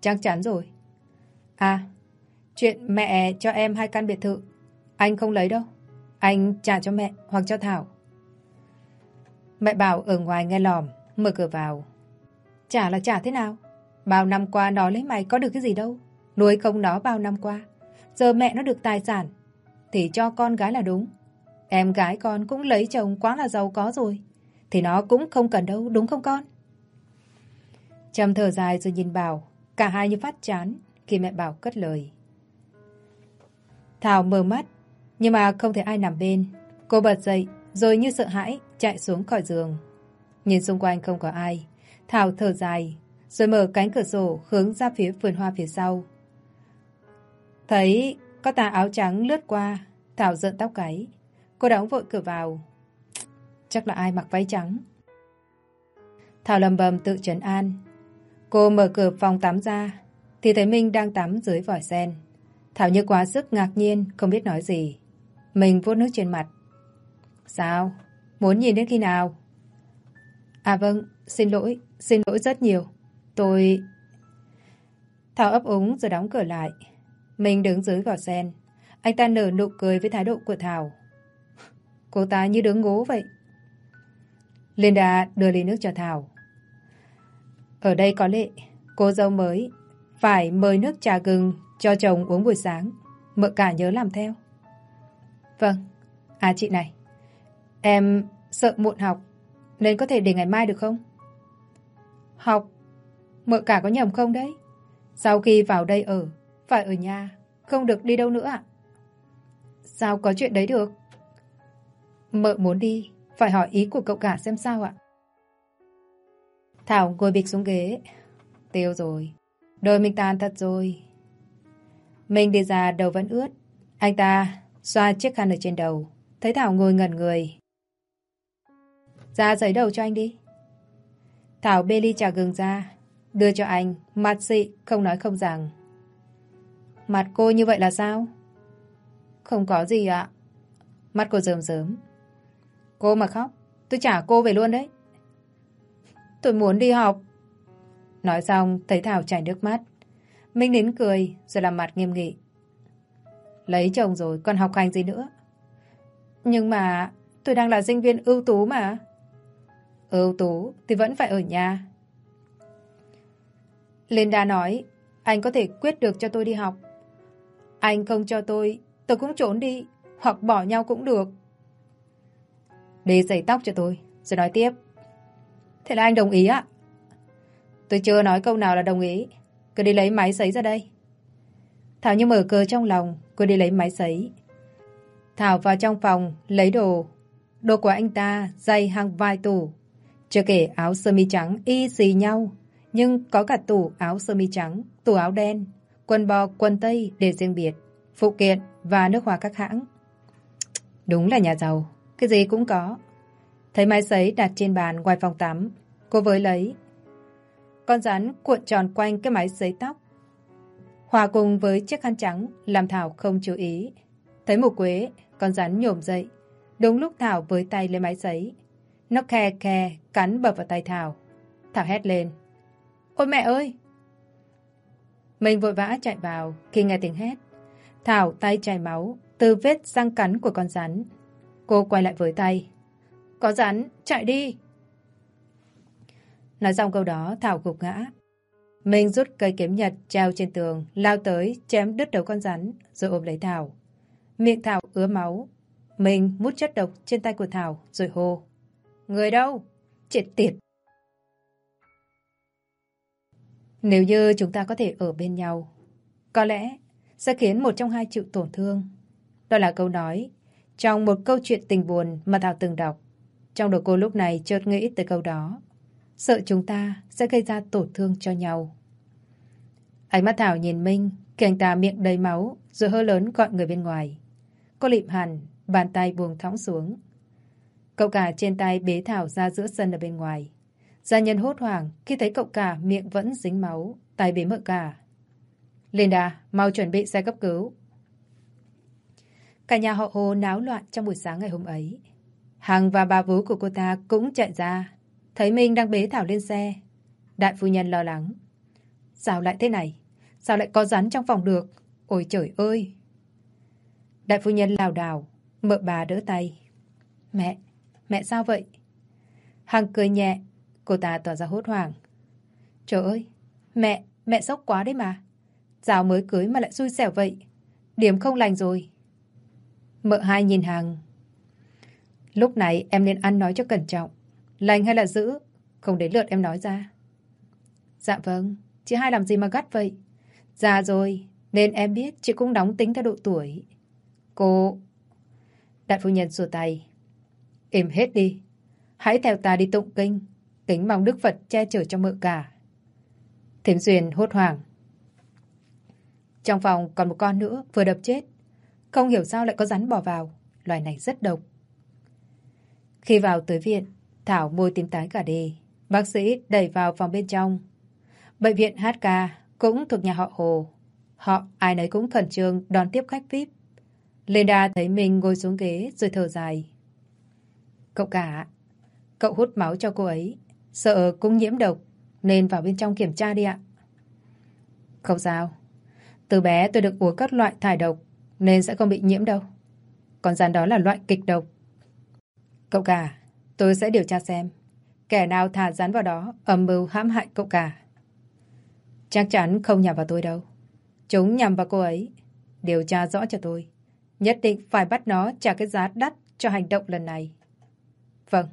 Chắc chắn rồi. À, chuyện mẹ cho em hai căn biệt thự anh không lấy đâu. Anh trả cho mẹ hoặc cho Thảo. Mẹ bảo ở ngoài nghe lòm, mở cửa vào. Trả là trả thế nào? Bao năm qua nó lấy mày có được cái gì đâu. Nuôi không nó bao năm qua. Giờ mẹ nó được tài sản. Thì cho con gái là đúng. Em gái con cũng lấy chồng quá là giàu có rồi. Thì nó cũng không cần đâu, đúng không con? Trầm thở dài rồi nhìn Bảo. Cả hai như phát chán khi mẹ Bảo cất lời. Thảo mở mắt, nhưng mà không thể ai nằm bên. Cô bật dậy, rồi như sợ hãi, chạy xuống khỏi giường. Nhìn xung quanh không có ai. Thảo thở dài, rồi mở cánh cửa sổ hướng ra phía vườn hoa phía sau. Thấy có tà áo trắng lướt qua, Thảo giận tóc gáy. Cô đóng vội cửa vào. Chắc là ai mặc váy trắng. Thảo lầm bầm tự trấn an. Cô mở cửa phòng tắm ra, thì thấy Minh đang tắm dưới vòi sen. Thảo như quá sức ngạc nhiên, không biết nói gì. Mình vuốt nước trên mặt. Sao? Muốn nhìn đến khi nào? À vâng, xin lỗi, xin lỗi rất nhiều. Tôi... Thảo ấp úng rồi đóng cửa lại. Mình đứng dưới vỏ sen. Anh ta nở nụ cười với thái độ của Thảo. Cô ta như đứa ngố vậy. Linda đưa ly nước cho Thảo. Ở đây có lệ, cô dâu mới phải mời nước trà gừng cho chồng uống buổi sáng. Mợ cả nhớ làm theo. Vâng. À chị này, em sợ muộn học nên có thể để ngày mai được không? Học? Mợ cả có nhầm không đấy? Sau khi vào đây ở, phải ở nhà, không được đi đâu nữa ạ. Sao có chuyện đấy được? Mợ muốn đi, phải hỏi ý của cậu cả xem sao ạ. Thảo ngồi bịch xuống ghế. Tiêu rồi. đời mình tàn thật rồi. Mình đi ra đầu vẫn ướt. Anh ta xoa chiếc khăn ở trên đầu. Thấy Thảo ngồi ngẩn người. Ra giấy đầu cho anh đi. Thảo bê ly trà gừng ra, đưa cho anh, mặt xị, không nói không rằng. Mặt cô như vậy là sao? Không có gì ạ. Mắt cô rơm rớm. Cô mà khóc, tôi trả cô về luôn đấy. Tôi muốn đi học. Nói xong, thấy Thảo chảy nước mắt. Minh nín cười, rồi làm mặt nghiêm nghị. Lấy chồng rồi, còn học hành gì nữa? Nhưng mà, tôi đang là sinh viên ưu tú mà. Ưu tú thì vẫn phải ở nhà. Linda nói, anh có thể quyết được cho tôi đi học. Anh không cho tôi, tôi cũng trốn đi, hoặc bỏ nhau cũng được. Đi giày tóc cho tôi, rồi nói tiếp. Thế là anh đồng ý ạ? Tôi chưa nói câu nào là đồng ý. Cứ đi lấy máy sấy ra đây. Thảo như mở cờ trong lòng, cô đi lấy máy sấy. Thảo vào trong phòng, lấy đồ. Đồ của anh ta, dày hàng vài tủ. Chưa kể áo sơ mi trắng y xì nhau, nhưng có cả tủ áo sơ mi trắng, tủ áo đen, quần bò, quần tây để riêng biệt, phụ kiện và nước hoa các hãng. Đúng là nhà giàu, cái gì cũng có. Thấy máy sấy đặt trên bàn ngoài phòng tắm, cô với lấy. Con rắn cuộn tròn quanh cái máy giấy tóc. Hòa cùng với chiếc khăn trắng làm Thảo không chú ý. Thấy mù quế, con rắn nhổm dậy. Đúng lúc Thảo với tay lên máy giấy. Nó khe khe cắn bập vào tay Thảo. Thảo hét lên. Ôi mẹ ơi! Mình vội vã chạy vào khi nghe tiếng hét. Thảo tay chảy máu từ vết răng cắn của con rắn. Cô quay lại với tay. Có rắn, chạy đi! Nói xong câu đó, Thảo gục ngã. Mình rút cây kiếm nhật treo trên tường, lao tới, chém đứt đầu con rắn, rồi ôm lấy Thảo. Miệng Thảo ứa máu. Mình mút chất độc trên tay của Thảo, rồi hô. Người đâu? triệt tiệt! Nếu như chúng ta có thể ở bên nhau, có lẽ sẽ khiến một trong hai chịu tổn thương. Đó là câu nói trong một câu chuyện tình buồn mà Thảo từng đọc. Trong đầu cô lúc này chợt nghĩ tới câu đó. Sợ chúng ta sẽ gây ra tổn thương cho nhau. Ánh mắt Thảo nhìn Minh, khi anh ta miệng đầy máu, rồi hơ lớn gọi người bên ngoài. Cô lịm hẳn, bàn tay buông thõng xuống. Cậu cả trên tay bế Thảo ra giữa sân ở bên ngoài. Gia nhân hốt hoảng khi thấy cậu cả miệng vẫn dính máu, tay bế mợ cả. Linda, mau chuẩn bị xe cấp cứu. Cả nhà họ Hồ náo loạn trong buổi sáng ngày hôm ấy. Hằng và bà vú của cô ta cũng chạy ra, thấy Minh đang bế Thảo lên xe. Đại phu nhân lo lắng. Sao lại thế này? Sao lại có rắn trong phòng được? Ôi trời ơi! Đại phu nhân lào đảo, mợ bà đỡ tay. Mẹ, mẹ sao vậy? Hằng cười nhẹ, cô ta tỏ ra hốt hoảng. Trời ơi, mẹ, mẹ sốc quá đấy mà. Giáo mới cưới mà lại xui xẻo vậy. Điểm không lành rồi. Mợ hai nhìn Hằng. Lúc này em nên ăn nói cho cẩn trọng. Lành hay là giữ, không đến lượt em nói ra. Dạ vâng, chị hai làm gì mà gắt vậy? Già rồi, nên em biết chị cũng đóng tính theo độ tuổi. Cô... Đại phu nhân sửa tay. Im hết đi. Hãy theo ta đi tụng kinh. Kính mong Đức Phật che chở cho mợ cả. Thiểm Duyên hốt hoảng. Trong phòng còn một con nữa vừa đập chết. Không hiểu sao lại có rắn bò vào. Loài này rất độc. Khi vào tới viện, Thảo môi tím tái cả đi. Bác sĩ đẩy vào phòng bên trong. Bệnh viện HK cũng thuộc nhà họ Hồ. Họ ai nấy cũng khẩn trương đón tiếp khách VIP. Linda thấy mình ngồi xuống ghế rồi thở dài. Cậu cả, cậu hút máu cho cô ấy. Sợ cũng nhiễm độc nên vào bên trong kiểm tra đi ạ. Không sao. Từ bé tôi được uống các loại thải độc nên sẽ không bị nhiễm đâu. Còn rắn đó là loại kịch độc. Cậu cả, tôi sẽ điều tra xem kẻ nào thả rắn vào đó âm mưu hãm hại cậu cả. Chắc chắn không nhằm vào tôi đâu. Chúng nhằm vào cô ấy. Điều tra rõ cho tôi. Nhất định phải bắt nó trả cái giá đắt cho hành động lần này. Vâng.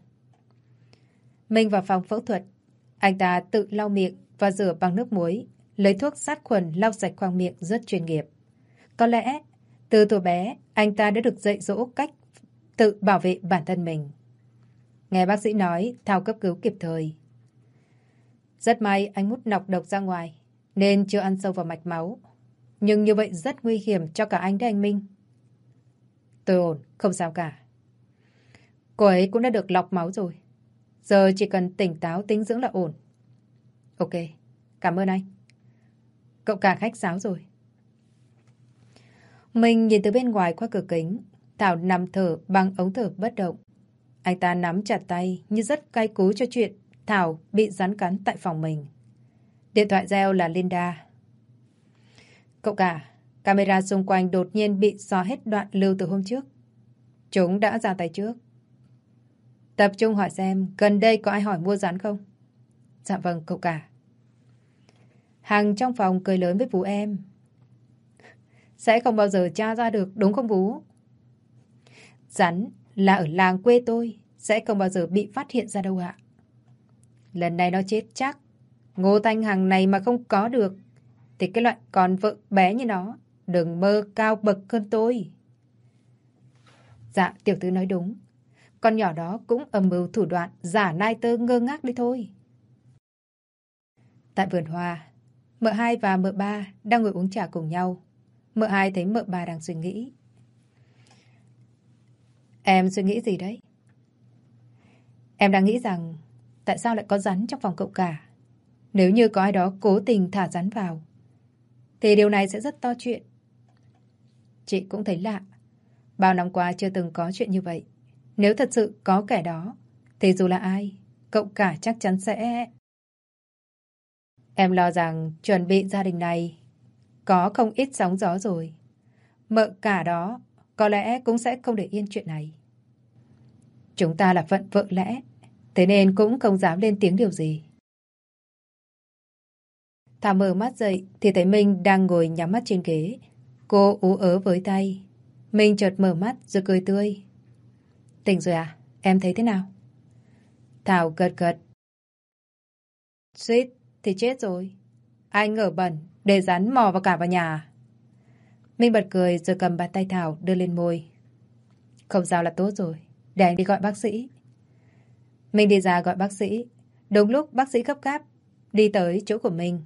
Minh vào phòng phẫu thuật. Anh ta tự lau miệng và rửa bằng nước muối. Lấy thuốc sát khuẩn lau sạch khoang miệng rất chuyên nghiệp. Có lẽ, từ tuổi bé, anh ta đã được dạy dỗ cách tự bảo vệ bản thân mình. Nghe bác sĩ nói, thao cấp cứu kịp thời. Rất may anh hút nọc độc ra ngoài, nên chưa ăn sâu vào mạch máu. Nhưng như vậy rất nguy hiểm cho cả anh đấy anh Minh. Tôi ổn, không sao cả. Cô ấy cũng đã được lọc máu rồi. Giờ chỉ cần tỉnh táo tính dưỡng là ổn. Ok, cảm ơn anh. Cậu cả khách sáo rồi. Mình nhìn từ bên ngoài qua cửa kính. Thảo nằm thở bằng ống thở bất động. Anh ta nắm chặt tay như rất cay cú cho chuyện Thảo bị rắn cắn tại phòng mình. Điện thoại reo là Linda. Cậu cả, camera xung quanh đột nhiên bị xóa hết đoạn lưu từ hôm trước. Chúng đã ra tay trước. Tập trung hỏi xem gần đây có ai hỏi mua rắn không? Dạ vâng, cậu cả. Hằng trong phòng cười lớn với Vũ em. Sẽ không bao giờ tra ra được đúng không Vũ? Rắn là ở làng quê tôi, sẽ không bao giờ bị phát hiện ra đâu ạ. Lần này nó chết chắc. Ngô Thanh Hằng này mà không có được, thì cái loại con vợ bé như nó, đừng mơ cao bậc hơn tôi. Dạ, tiểu thư nói đúng. Con nhỏ đó cũng âm mưu thủ đoạn giả nai tơ ngơ ngác đi thôi. Tại vườn hoa, mợ hai và mợ ba đang ngồi uống trà cùng nhau. Mợ hai thấy mợ ba đang suy nghĩ. Em suy nghĩ gì đấy? Em đang nghĩ rằng tại sao lại có rắn trong phòng cậu cả? Nếu như có ai đó cố tình thả rắn vào, thì điều này sẽ rất to chuyện. Chị cũng thấy lạ. Bao năm qua chưa từng có chuyện như vậy. Nếu thật sự có kẻ đó, thì dù là ai, cậu cả chắc chắn sẽ... Em lo rằng chuẩn bị gia đình này có không ít sóng gió rồi. Mợ cả đó có lẽ cũng sẽ không để yên chuyện này. Chúng ta là phận vợ lẽ, thế nên cũng không dám lên tiếng điều gì. Thảo mở mắt dậy thì thấy Minh đang ngồi nhắm mắt trên ghế. Cô ú ớ với tay. Minh chợt mở mắt rồi cười tươi. Tỉnh rồi à? Em thấy thế nào? Thảo gật gật. Suýt thì chết rồi. Anh ở bẩn để rắn mò vào cả vào nhà. À? Minh bật cười rồi cầm bàn tay Thảo đưa lên môi. Không sao là tốt rồi. Để anh đi gọi bác sĩ. Minh đi ra gọi bác sĩ. Đúng lúc bác sĩ gấp gáp đi tới chỗ của mình.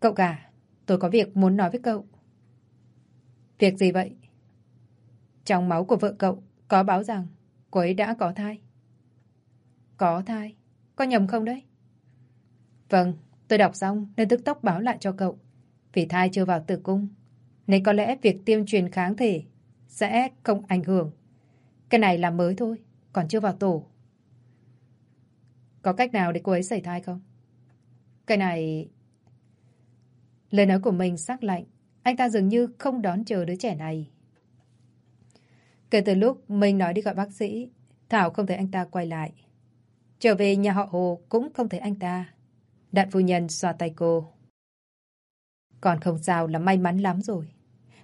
Cậu cả, tôi có việc muốn nói với cậu. Việc gì vậy? Trong máu của vợ cậu có báo rằng cô ấy đã có thai. Có thai? Có nhầm không đấy? Vâng, tôi đọc xong nên tức tốc báo lại cho cậu. Vì thai chưa vào tử cung, nên có lẽ việc tiêm truyền kháng thể sẽ không ảnh hưởng. Cái này là mới thôi, còn chưa vào tổ. Có cách nào để cô ấy xảy thai không? Cái này... Lời nói của mình sắc lạnh. Anh ta dường như không đón chờ đứa trẻ này. Kể từ lúc mình nói đi gọi bác sĩ, Thảo không thấy anh ta quay lại. Trở về nhà họ Hồ cũng không thấy anh ta. Đại phu nhân xoa tay cô. Còn không sao là may mắn lắm rồi.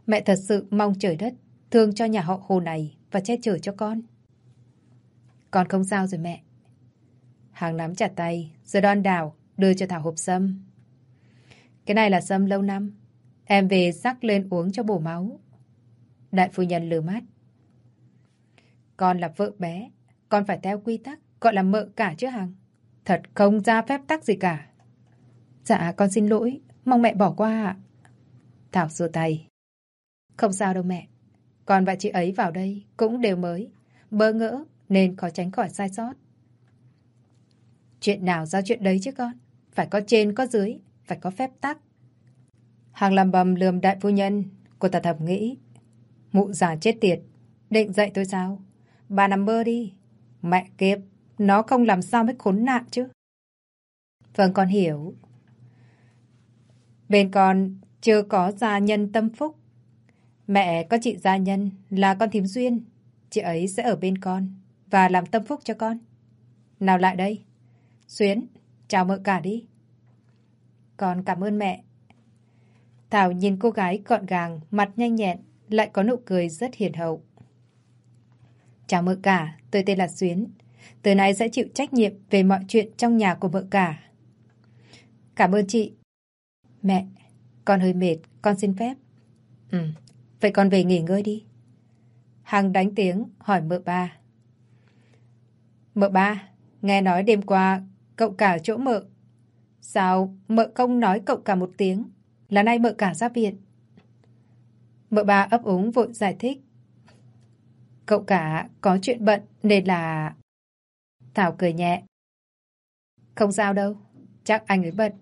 Mẹ thật sự mong trời đất thương cho nhà họ Hồ này và che chở cho con. Con không sao rồi mẹ. Hàng nắm chặt tay, rồi đon đảo, đưa cho Thảo hộp sâm. Cái này là sâm lâu năm. Em về rắc lên uống cho bổ máu. Đại phu nhân lừa mắt. Con là vợ bé, con phải theo quy tắc, gọi là mợ cả chứ Hằng. Thật không ra phép tắc gì cả. Dạ, con xin lỗi, mong mẹ bỏ qua ạ. Thảo xua tay. Không sao đâu mẹ. Con và chị ấy vào đây cũng đều mới, bơ ngỡ nên khó tránh khỏi sai sót. Chuyện nào ra chuyện đấy chứ con. Phải có trên có dưới, phải có phép tắc. Hàng làm bầm lườm đại phu nhân, cô ta thầm nghĩ. Mụ già chết tiệt, định dạy tôi sao? Bà nằm mơ đi. Mẹ kiếp, nó không làm sao mới khốn nạn chứ. Vâng con hiểu. Bên con chưa có gia nhân tâm phúc. Mẹ có chị gia nhân là con thím duyên. Chị ấy sẽ ở bên con và làm tâm phúc cho con. Nào lại đây. Xuyến, chào mợ cả đi. Con cảm ơn mẹ. Thảo nhìn cô gái gọn gàng, mặt nhanh nhẹn, lại có nụ cười rất hiền hậu. Chào mợ cả, tôi tên là Xuyến. Từ nay sẽ chịu trách nhiệm về mọi chuyện trong nhà của mợ cả. Cảm ơn chị. Mẹ, con hơi mệt, con xin phép. Ừ, vậy con về nghỉ ngơi đi. Hằng đánh tiếng hỏi mợ ba. Mợ ba, nghe nói đêm qua cậu cả chỗ mợ. Sao mợ không nói cậu cả một tiếng? Là nay mợ cả ra viện. Mợ ba ấp úng vội giải thích. Cậu cả có chuyện bận nên là... Thảo cười nhẹ. Không sao đâu, chắc anh ấy bận.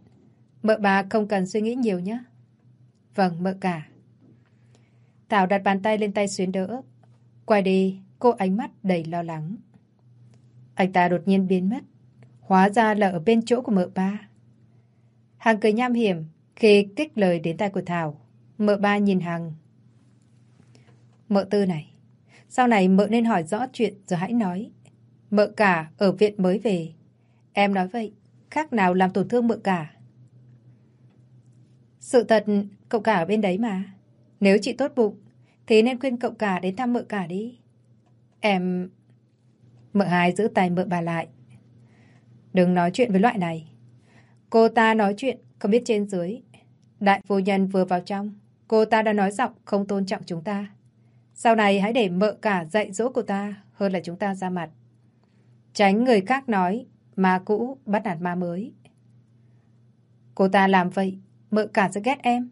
Mợ ba không cần suy nghĩ nhiều nhé. Vâng, mợ cả. Thảo đặt bàn tay lên tay xuyến đỡ. Quay đi, cô ánh mắt đầy lo lắng. Anh ta đột nhiên biến mất. Hóa ra là ở bên chỗ của mợ ba. Hằng cười nham hiểm khi kích lời đến tay của Thảo. Mợ ba nhìn Hằng. Mợ tư này, sau này mợ nên hỏi rõ chuyện rồi hãy nói. Mợ cả ở viện mới về. Em nói vậy, khác nào làm tổn thương mợ cả. Sự thật, cậu cả ở bên đấy mà. Nếu chị tốt bụng, thế nên khuyên cậu cả đến thăm mợ cả đi. Em... Mợ hai giữ tay mợ bà lại. Đừng nói chuyện với loại này. Cô ta nói chuyện không biết trên dưới. Đại phu nhân vừa vào trong. Cô ta đã nói giọng không tôn trọng chúng ta. Sau này hãy để mợ cả dạy dỗ cô ta hơn là chúng ta ra mặt. Tránh người khác nói ma cũ bắt nạt ma mới. Cô ta làm vậy, mợ cả sẽ ghét em.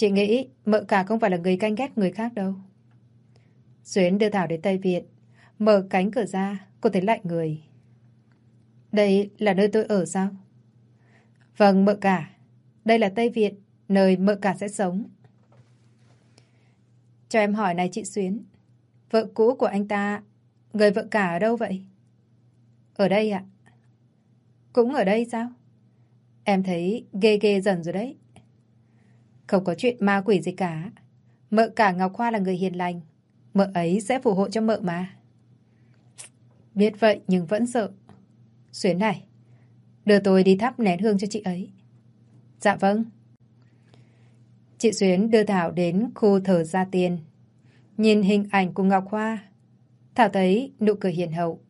Chị nghĩ mợ cả không phải là người canh ghét người khác đâu. Xuyến đưa Thảo đến Tây Viện, mở cánh cửa ra, cô thấy lạnh người. Đây là nơi tôi ở sao? Vâng, mợ cả. đây là Tây Việt, nơi mợ cả sẽ sống. Cho em hỏi này chị Xuyến, vợ cũ của anh ta, người vợ cả ở đâu vậy? Ở đây ạ. Cũng ở đây sao? Em thấy ghê ghê dần rồi đấy. Không có chuyện ma quỷ gì cả. Mợ cả Ngọc Hoa là người hiền lành. Mợ ấy sẽ phù hộ cho mợ mà. Biết vậy nhưng vẫn sợ. Xuyến này, đưa tôi đi thắp nén hương cho chị ấy. Dạ vâng. Chị Xuyến đưa Thảo đến khu thờ gia tiên. Nhìn hình ảnh của Ngọc Hoa, Thảo thấy nụ cười hiền hậu.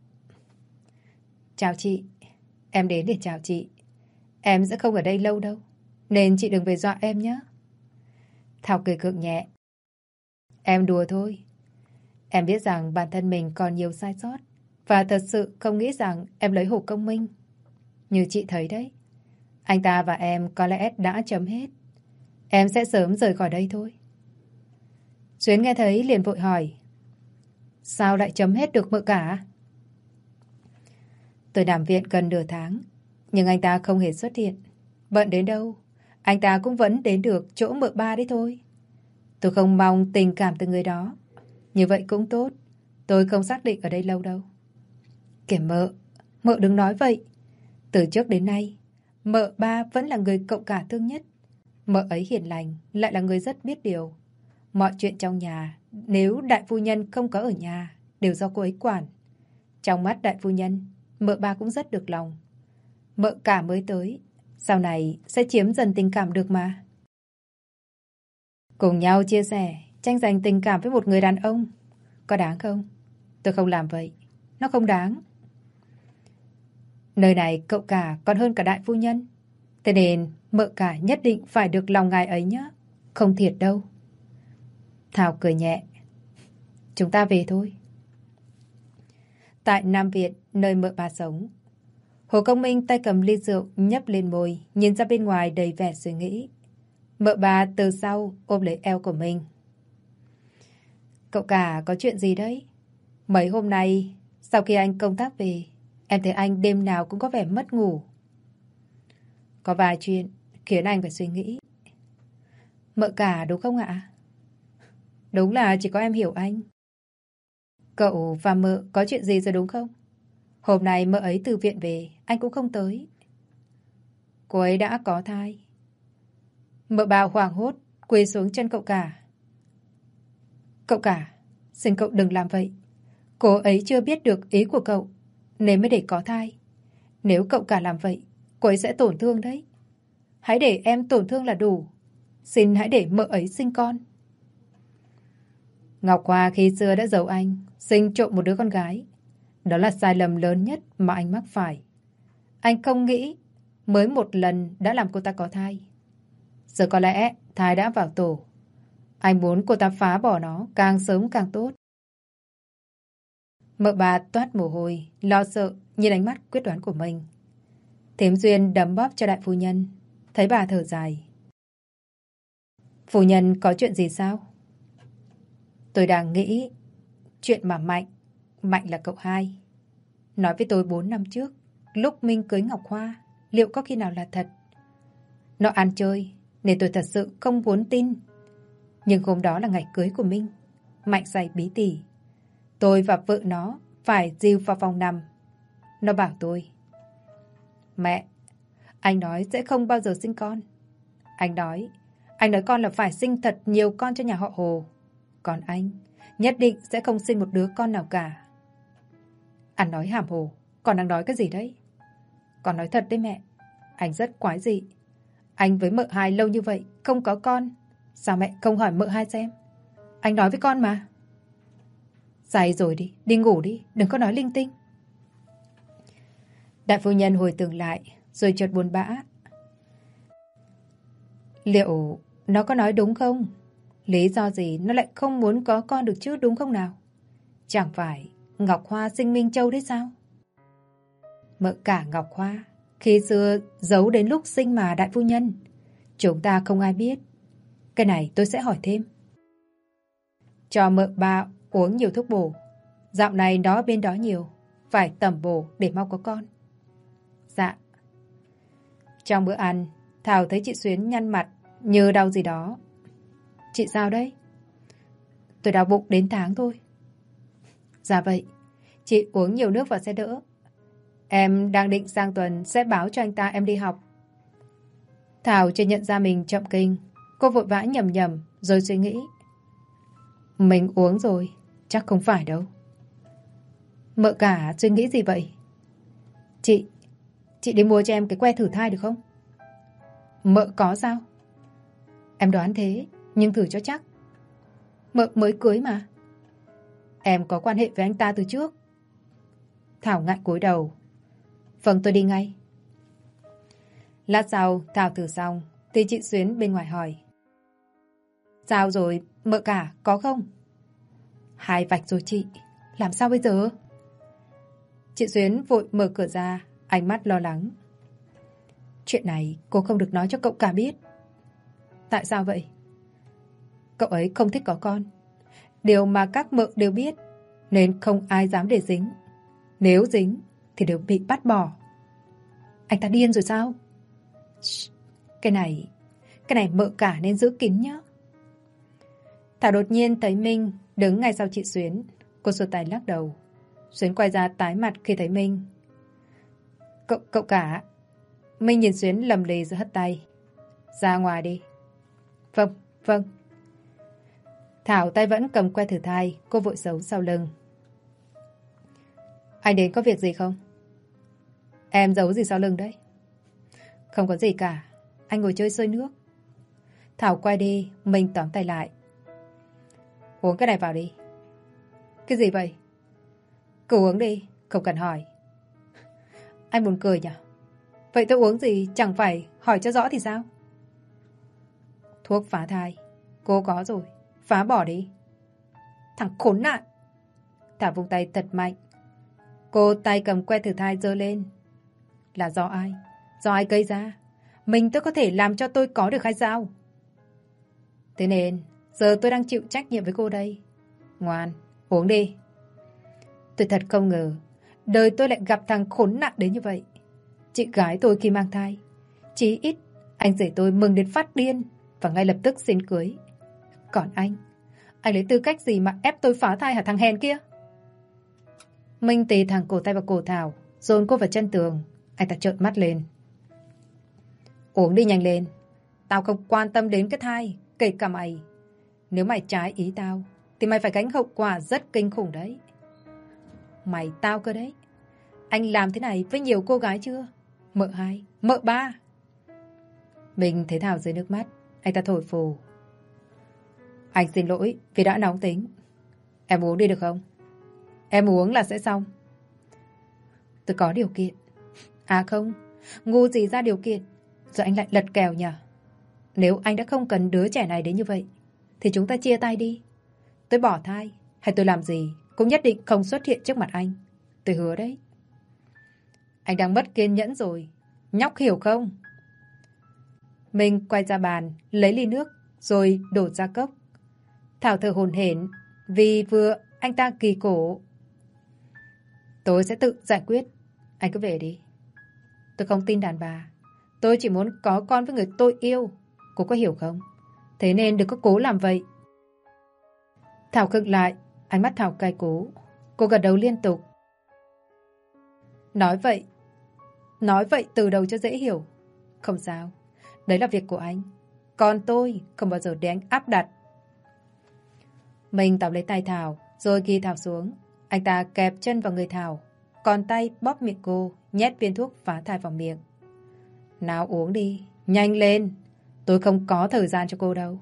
Chào chị, em đến để chào chị. Em sẽ không ở đây lâu đâu, nên chị đừng về dọa em nhé. Thảo cười cực nhẹ. Em đùa thôi. Em biết rằng bản thân mình còn nhiều sai sót và thật sự không nghĩ rằng em lấy hồ công minh. Như chị thấy đấy, anh ta và em có lẽ đã chấm hết. Em sẽ sớm rời khỏi đây thôi. Xuyến nghe thấy liền vội hỏi. Sao lại chấm hết được mợ cả? Tôi đảm viện gần nửa tháng, nhưng anh ta không hề xuất hiện. Bận đến đâu, anh ta cũng vẫn đến được chỗ mợ ba đấy thôi. Tôi không mong tình cảm từ người đó. Như vậy cũng tốt. Tôi không xác định ở đây lâu đâu. Kể mợ, mợ đừng nói vậy. Từ trước đến nay, mợ ba vẫn là người cậu cả thương nhất. Mợ ấy hiền lành, lại là người rất biết điều. Mọi chuyện trong nhà, nếu đại phu nhân không có ở nhà, đều do cô ấy quản. Trong mắt đại phu nhân, mợ ba cũng rất được lòng. Mợ cả mới tới, sau này sẽ chiếm dần tình cảm được mà. Cùng nhau chia sẻ, tranh giành tình cảm với một người đàn ông. Có đáng không? Tôi không làm vậy. Nó không đáng. Nơi này cậu cả còn hơn cả đại phu nhân. Thế nên mợ cả nhất định phải được lòng ngài ấy nhé. Không thiệt đâu. Thảo cười nhẹ. Chúng ta về thôi. Tại Nam Việt, nơi mợ bà sống. Hồ Công Minh tay cầm ly rượu nhấp lên môi, nhìn ra bên ngoài đầy vẻ suy nghĩ. Mợ bà từ sau ôm lấy eo của mình. Cậu cả có chuyện gì đấy? Mấy hôm nay, sau khi anh công tác về, em thấy anh đêm nào cũng có vẻ mất ngủ. Có vài chuyện khiến anh phải suy nghĩ. Mợ cả đúng không ạ? Đúng là chỉ có em hiểu anh. Cậu và mợ có chuyện gì rồi đúng không? Hôm nay mợ ấy từ viện về, anh cũng không tới. Cô ấy đã có thai. Mợ bào hoảng hốt, quỳ xuống chân cậu cả. Cậu cả, xin cậu đừng làm vậy. Cô ấy chưa biết được ý của cậu, nên mới để có thai. Nếu cậu cả làm vậy, cô ấy sẽ tổn thương đấy. Hãy để em tổn thương là đủ. Xin hãy để mợ ấy sinh con. Ngọc Hoa khi xưa đã giấu anh, sinh trộm một đứa con gái. Đó là sai lầm lớn nhất mà anh mắc phải. Anh không nghĩ mới một lần đã làm cô ta có thai. Giờ có lẽ thai đã vào tổ. Anh muốn cô ta phá bỏ nó càng sớm càng tốt. Mợ bà toát mồ hôi, lo sợ, nhìn ánh mắt quyết đoán của mình. Thím Duyên đấm bóp cho đại phu nhân, thấy bà thở dài. Phu nhân có chuyện gì sao? Tôi đang nghĩ chuyện mà Mạnh, Mạnh là cậu hai. Nói với tôi 4 năm trước, lúc Minh cưới Ngọc Hoa, liệu có khi nào là thật? Nó ăn chơi, nên tôi thật sự không muốn tin. Nhưng hôm đó là ngày cưới của Minh. Mạnh dày bí tỉ. Tôi và vợ nó phải dìu vào phòng nằm. Nó bảo tôi. Mẹ, anh nói sẽ không bao giờ sinh con. Anh nói, anh nói con là phải sinh thật nhiều con cho nhà họ Hồ. Còn anh, nhất định sẽ không sinh một đứa con nào cả. Anh nói hàm hồ, còn đang nói cái gì đấy? Còn nói thật đấy mẹ, anh rất quái dị. Anh với mợ hai lâu như vậy, không có con. Sao mẹ không hỏi mợ hai xem? Anh nói với con mà. dài rồi đi, đi ngủ đi, đừng có nói linh tinh. Đại phu nhân hồi tưởng lại, rồi chợt buồn bã. Liệu nó có nói đúng không? Lý do gì nó lại không muốn có con được chứ đúng không nào? Chẳng phải Ngọc Hoa sinh Minh Châu đấy sao? Mợ cả Ngọc Hoa. Khi xưa giấu đến lúc sinh mà đại phu nhân. Chúng ta không ai biết. Cái này tôi sẽ hỏi thêm. Cho mợ ba uống nhiều thuốc bổ. Dạo này đó bên đó nhiều. Phải tẩm bổ để mau có con. Dạ. Trong bữa ăn Thảo thấy chị Xuyến nhăn mặt, như đau gì đó. Chị sao đấy? Tôi đau bụng đến tháng thôi. Dạ vậy, chị uống nhiều nước và sẽ đỡ. Em đang định sang tuần sẽ báo cho anh ta em đi học. Thảo chưa nhận ra mình chậm kinh. Cô vội vã nhầm nhầm rồi suy nghĩ. Mình uống rồi, chắc không phải đâu. Mợ cả suy nghĩ gì vậy? Chị, chị đi mua cho em cái que thử thai được không? Mợ có sao? Em đoán thế, nhưng thử cho chắc. Mợ mới cưới mà. Em có quan hệ với anh ta từ trước. Thảo ngại cúi đầu. Vâng tôi đi ngay. Lát sau, Thảo thử xong, thì chị Xuyến bên ngoài hỏi. Sao rồi, mợ cả, có không? Hai vạch rồi chị, làm sao bây giờ? Chị Xuyến vội mở cửa ra, ánh mắt lo lắng. Chuyện này cô không được nói cho cậu cả biết. Tại sao vậy? Cậu ấy không thích có con. Điều mà các mợ đều biết, nên không ai dám để dính. Nếu dính, thì đều bị bắt bỏ. Anh ta điên rồi sao? Cái này, cái này mợ cả nên giữ kín nhá. Thảo đột nhiên thấy Minh đứng ngay sau chị Xuyến. Cô xua tài lắc đầu. Xuyến quay ra tái mặt khi thấy Minh. Cậu, cậu cả. Minh nhìn Xuyến lầm lì giữa hất tay. Ra ngoài đi. Vâng, vâng. Thảo tay vẫn cầm que thử thai, cô vội giấu sau lưng. Anh đến có việc gì không? Em giấu gì sau lưng đấy? Không có gì cả. Anh ngồi chơi sôi nước. Thảo quay đi, mình tóm tay lại. Uống cái này vào đi. Cái gì vậy? Cứ uống đi, không cần hỏi. Anh buồn cười nhỉ? Vậy tôi uống gì chẳng phải hỏi cho rõ thì sao? Thuốc phá thai. Cô có rồi. Phá bỏ đi. Thằng khốn nạn. Thảo vùng tay thật mạnh. Cô tay cầm que thử thai dơ lên. Là do ai? Do ai gây ra? Mình tôi có thể làm cho tôi có được hay sao? Thế nên, giờ tôi đang chịu trách nhiệm với cô đây. Ngoan, uống đi. Tôi thật không ngờ, đời tôi lại gặp thằng khốn nạn đến như vậy. Chị gái tôi khi mang thai. Chí ít, anh rể tôi mừng đến phát điên và ngay lập tức xin cưới. Còn anh, anh lấy tư cách gì mà ép tôi phá thai hả thằng hèn kia? Minh tì thằng cổ tay vào cổ Thảo, dồn cô vào chân tường. Anh ta trợn mắt lên. Uống đi nhanh lên. Tao không quan tâm đến cái thai, kể cả mày. Nếu mày trái ý tao, thì mày phải gánh hậu quả rất kinh khủng đấy. Mày tao cơ đấy. Anh làm thế này với nhiều cô gái chưa? Mợ hai, mợ ba. Mình thấy Thảo dưới nước mắt. Anh ta thổi phù. Anh xin lỗi vì đã nóng tính. Em uống đi được không? Em uống là sẽ xong. Tôi có điều kiện. À không, ngu gì ra điều kiện. Rồi anh lại lật kèo nhở? Nếu anh đã không cần đứa trẻ này đến như vậy, thì chúng ta chia tay đi. Tôi bỏ thai, hay tôi làm gì, cũng nhất định không xuất hiện trước mặt anh. Tôi hứa đấy. Anh đang mất kiên nhẫn rồi. Nhóc hiểu không? Mình quay ra bàn, lấy ly nước, rồi đổ ra cốc. Thảo thở hồn hển vì vừa anh ta kỳ cổ. Tôi sẽ tự giải quyết. Anh cứ về đi. Tôi không tin đàn bà. Tôi chỉ muốn có con với người tôi yêu. Cô có hiểu không? Thế nên đừng có cố làm vậy. Thảo khựng lại, ánh mắt Thảo cay cố. Cô gật đầu liên tục. Nói vậy, nói vậy từ đầu cho dễ hiểu. Không sao, đấy là việc của anh. Còn tôi không bao giờ để anh áp đặt. Mình tóm lấy tay Thảo, rồi ghi Thảo xuống. Anh ta kẹp chân vào người Thảo, còn tay bóp miệng cô, nhét viên thuốc phá thai vào miệng. Nào uống đi, nhanh lên. Tôi không có thời gian cho cô đâu.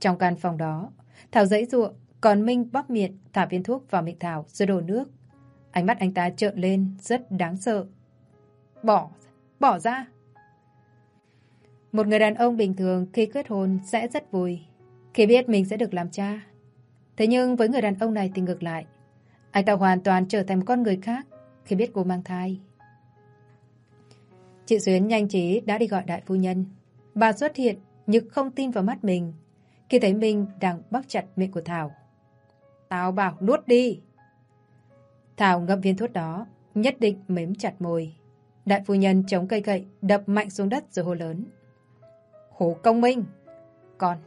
Trong căn phòng đó, Thảo dãy ruộng, còn Minh bóp miệng thả viên thuốc vào miệng Thảo rồi đổ nước. Ánh mắt anh ta trợn lên rất đáng sợ. Bỏ, bỏ ra. Một người đàn ông bình thường khi kết hôn sẽ rất vui khi biết mình sẽ được làm cha. Thế nhưng với người đàn ông này thì ngược lại. Anh ta hoàn toàn trở thành một con người khác khi biết cô mang thai. Chị Xuyến nhanh trí đã đi gọi đại phu nhân. Bà xuất hiện nhưng không tin vào mắt mình khi thấy mình đang bóp chặt miệng của Thảo. Tao bảo nuốt đi. Thảo ngậm viên thuốc đó, nhất định mếm chặt môi. Đại phu nhân chống cây gậy, đập mạnh xuống đất rồi hô lớn. Khổ công minh! Con,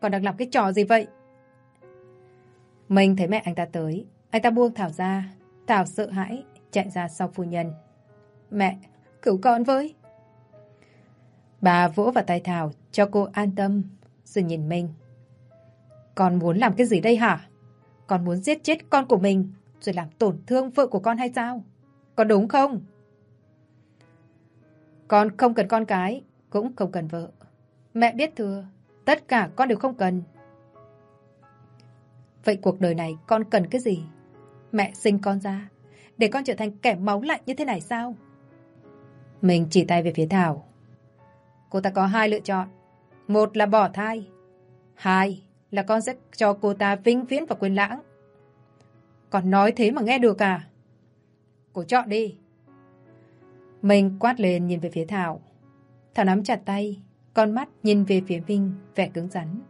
con đang làm cái trò gì vậy? Minh thấy mẹ anh ta tới, anh ta buông Thảo ra. Thảo sợ hãi, chạy ra sau phu nhân. Mẹ, cứu con với! Bà vỗ vào tay Thảo cho cô an tâm, rồi nhìn Minh. Con muốn làm cái gì đây hả? Con muốn giết chết con của mình, rồi làm tổn thương vợ của con hay sao? Có đúng không? Con không cần con cái, cũng không cần vợ. Mẹ biết thừa, tất cả con đều không cần. Vậy cuộc đời này con cần cái gì? Mẹ sinh con ra, để con trở thành kẻ máu lạnh như thế này sao? Mình chỉ tay về phía Thảo. Cô ta có hai lựa chọn. Một là bỏ thai. Hai là con sẽ cho cô ta vĩnh viễn và quên lãng. Còn nói thế mà nghe được à? Cô chọn đi. Mình quát lên nhìn về phía Thảo. Thảo nắm chặt tay, con mắt nhìn về phía vinh vẻ cứng rắn.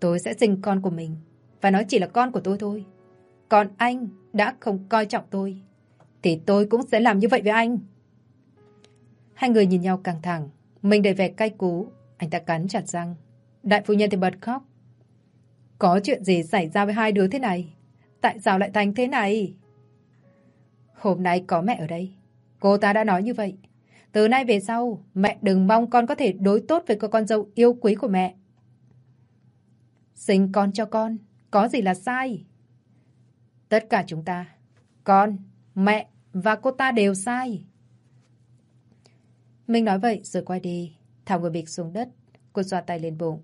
Tôi sẽ sinh con của mình, và nó chỉ là con của tôi thôi. Còn anh đã không coi trọng tôi, thì tôi cũng sẽ làm như vậy với anh. Hai người nhìn nhau căng thẳng, mình đầy vẻ cay cú, anh ta cắn chặt răng. Đại phu nhân thì bật khóc. Có chuyện gì xảy ra với hai đứa thế này? Tại sao lại thành thế này? Hôm nay có mẹ ở đây. Cô ta đã nói như vậy. Từ nay về sau, mẹ đừng mong con có thể đối tốt với cô con dâu yêu quý của mẹ. Sinh con cho con, có gì là sai? Tất cả chúng ta, con, mẹ và cô ta đều sai. Mình nói vậy rồi quay đi. Thảo ngồi bịch xuống đất. Cô xoa tay lên bụng.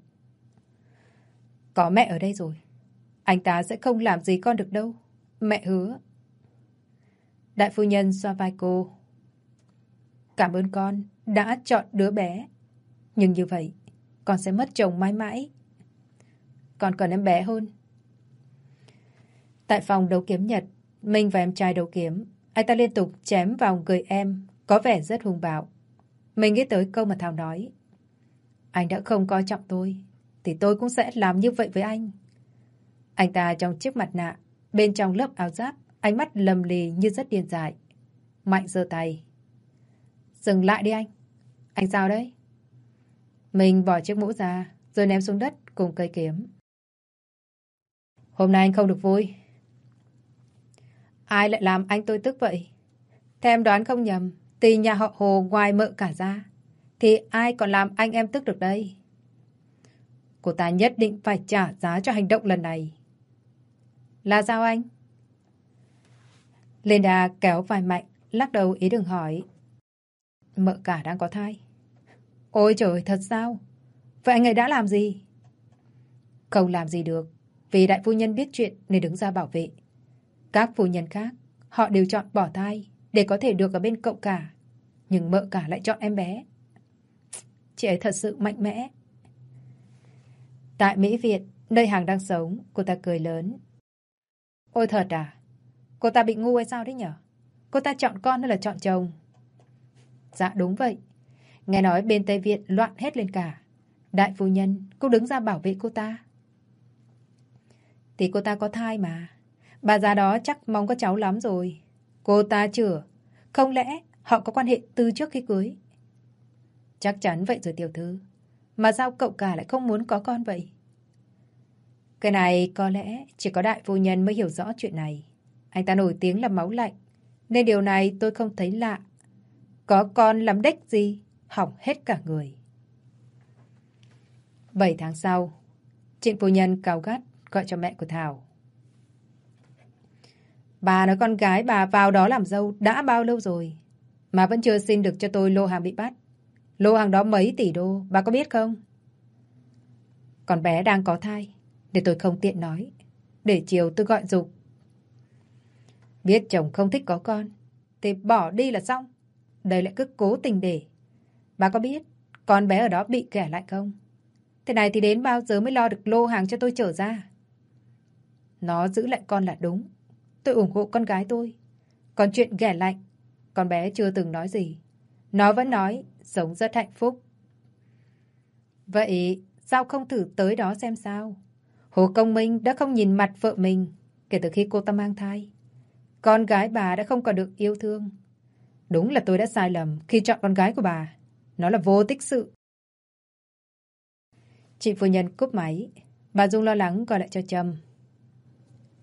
Có mẹ ở đây rồi. Anh ta sẽ không làm gì con được đâu. Mẹ hứa. Đại phu nhân xoa vai cô. Cảm ơn con đã chọn đứa bé. Nhưng như vậy, con sẽ mất chồng mãi mãi. Con cần em bé hơn. Tại phòng đấu kiếm Nhật, Minh và em trai đấu kiếm. Anh ta liên tục chém vào người em, có vẻ rất hung bạo. Mình nghĩ tới câu mà Thảo nói. Anh đã không coi trọng tôi, thì tôi cũng sẽ làm như vậy với anh. Anh ta trong chiếc mặt nạ, bên trong lớp áo giáp, ánh mắt lầm lì như rất điên dại. Mạnh giơ tay. Dừng lại đi anh. Anh sao đấy? Mình bỏ chiếc mũ ra, rồi ném xuống đất cùng cây kiếm. Hôm nay anh không được vui. Ai lại làm anh tôi tức vậy? Thêm em đoán không nhầm, tì nhà họ Hồ ngoài mợ cả ra, thì ai còn làm anh em tức được đây? Cô ta nhất định phải trả giá cho hành động lần này. Là sao anh? Linda kéo vai mạnh, lắc đầu ý đừng hỏi. Mợ cả đang có thai. Ôi trời, thật sao? Vậy anh ấy đã làm gì? Không làm gì được, vì đại phu nhân biết chuyện nên đứng ra bảo vệ. Các phu nhân khác, họ đều chọn bỏ thai để có thể được ở bên cậu cả. Nhưng mợ cả lại chọn em bé. Chị ấy thật sự mạnh mẽ. Tại Mỹ Việt, nơi hàng đang sống, cô ta cười lớn. Ôi thật à? Cô ta bị ngu hay sao đấy nhở? Cô ta chọn con hay là chọn chồng? Dạ đúng vậy. Nghe nói bên Tây Việt loạn hết lên cả. Đại phu nhân cũng đứng ra bảo vệ cô ta. Thì cô ta có thai mà. Bà già đó chắc mong có cháu lắm rồi. Cô ta chửa. Không lẽ họ có quan hệ từ trước khi cưới? Chắc chắn vậy rồi tiểu thư. Mà sao cậu cả lại không muốn có con vậy? Cái này có lẽ chỉ có đại phu nhân mới hiểu rõ chuyện này. Anh ta nổi tiếng là máu lạnh. Nên điều này tôi không thấy lạ. Có con làm đếch gì, hỏng hết cả người. Bảy tháng sau, trịnh phu nhân cao gắt gọi cho mẹ của Thảo. Bà nói con gái bà vào đó làm dâu đã bao lâu rồi, mà vẫn chưa xin được cho tôi lô hàng bị bắt. Lô hàng đó mấy tỷ đô, bà có biết không? Con bé đang có thai, để tôi không tiện nói. Để chiều tôi gọi dục. Biết chồng không thích có con, thì bỏ đi là xong. Đây lại cứ cố tình để. Bà có biết con bé ở đó bị kẻ lại không? Thế này thì đến bao giờ mới lo được lô hàng cho tôi trở ra? Nó giữ lại con là đúng. Tôi ủng hộ con gái tôi. Còn chuyện ghẻ lạnh, con bé chưa từng nói gì. Nó vẫn nói sống rất hạnh phúc. Vậy sao không thử tới đó xem sao? Hồ Công Minh đã không nhìn mặt vợ mình kể từ khi cô ta mang thai. Con gái bà đã không còn được yêu thương. Đúng là tôi đã sai lầm khi chọn con gái của bà. Nó là vô tích sự. Chị phu nhân cúp máy. Bà Dung lo lắng gọi lại cho Trâm.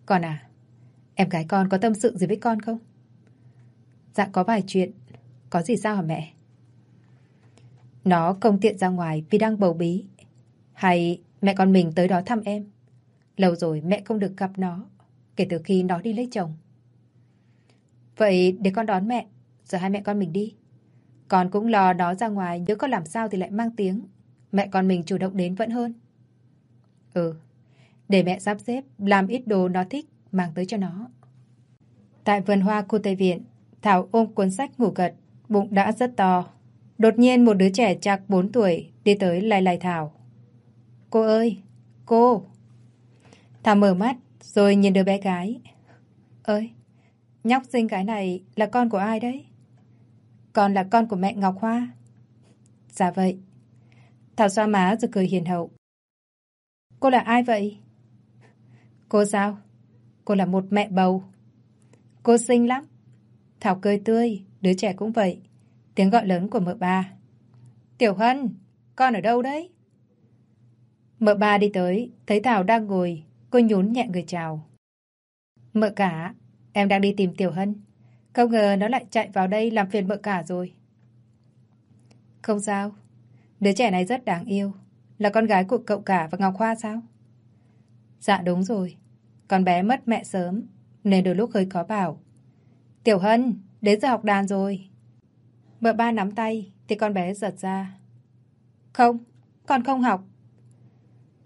còn à, em gái con có tâm sự gì với con không? Dạ có vài chuyện. Có gì sao hả mẹ? Nó không tiện ra ngoài vì đang bầu bí. Hay mẹ con mình tới đó thăm em. Lâu rồi mẹ không được gặp nó. Kể từ khi nó đi lấy chồng. Vậy để con đón mẹ. rồi hai mẹ con mình đi. Con cũng lo nó ra ngoài, nếu có làm sao thì lại mang tiếng. Mẹ con mình chủ động đến vẫn hơn. Ừ. Để mẹ sắp xếp, làm ít đồ nó thích mang tới cho nó. Tại vườn hoa khu Tây Viện, Thảo ôm cuốn sách ngủ gật, bụng đã rất to. Đột nhiên một đứa trẻ chắc 4 tuổi đi tới lai lai Thảo. Cô ơi! Cô! Thảo mở mắt rồi nhìn đứa bé gái. Ơi! Nhóc xinh cái này là con của ai đấy? Con là con của mẹ Ngọc Hoa. Dạ vậy. Thảo xoa má rồi cười hiền hậu. Cô là ai vậy? Cô sao? Cô là một mẹ bầu. Cô xinh lắm. Thảo cười tươi, đứa trẻ cũng vậy. Tiếng gọi lớn của mợ ba. Tiểu Hân, con ở đâu đấy? Mợ ba đi tới, thấy Thảo đang ngồi, cô nhún nhẹ người chào. Mợ cả, em đang đi tìm Tiểu Hân. Không ngờ nó lại chạy vào đây làm phiền mợ cả rồi. Không sao, đứa trẻ này rất đáng yêu. Là con gái của cậu cả và Ngọc Hoa sao? Dạ đúng rồi, con bé mất mẹ sớm, nên đôi lúc hơi khó bảo. Tiểu Hân, đến giờ học đàn rồi. Mợ ba nắm tay, thì con bé giật ra. Không, con không học.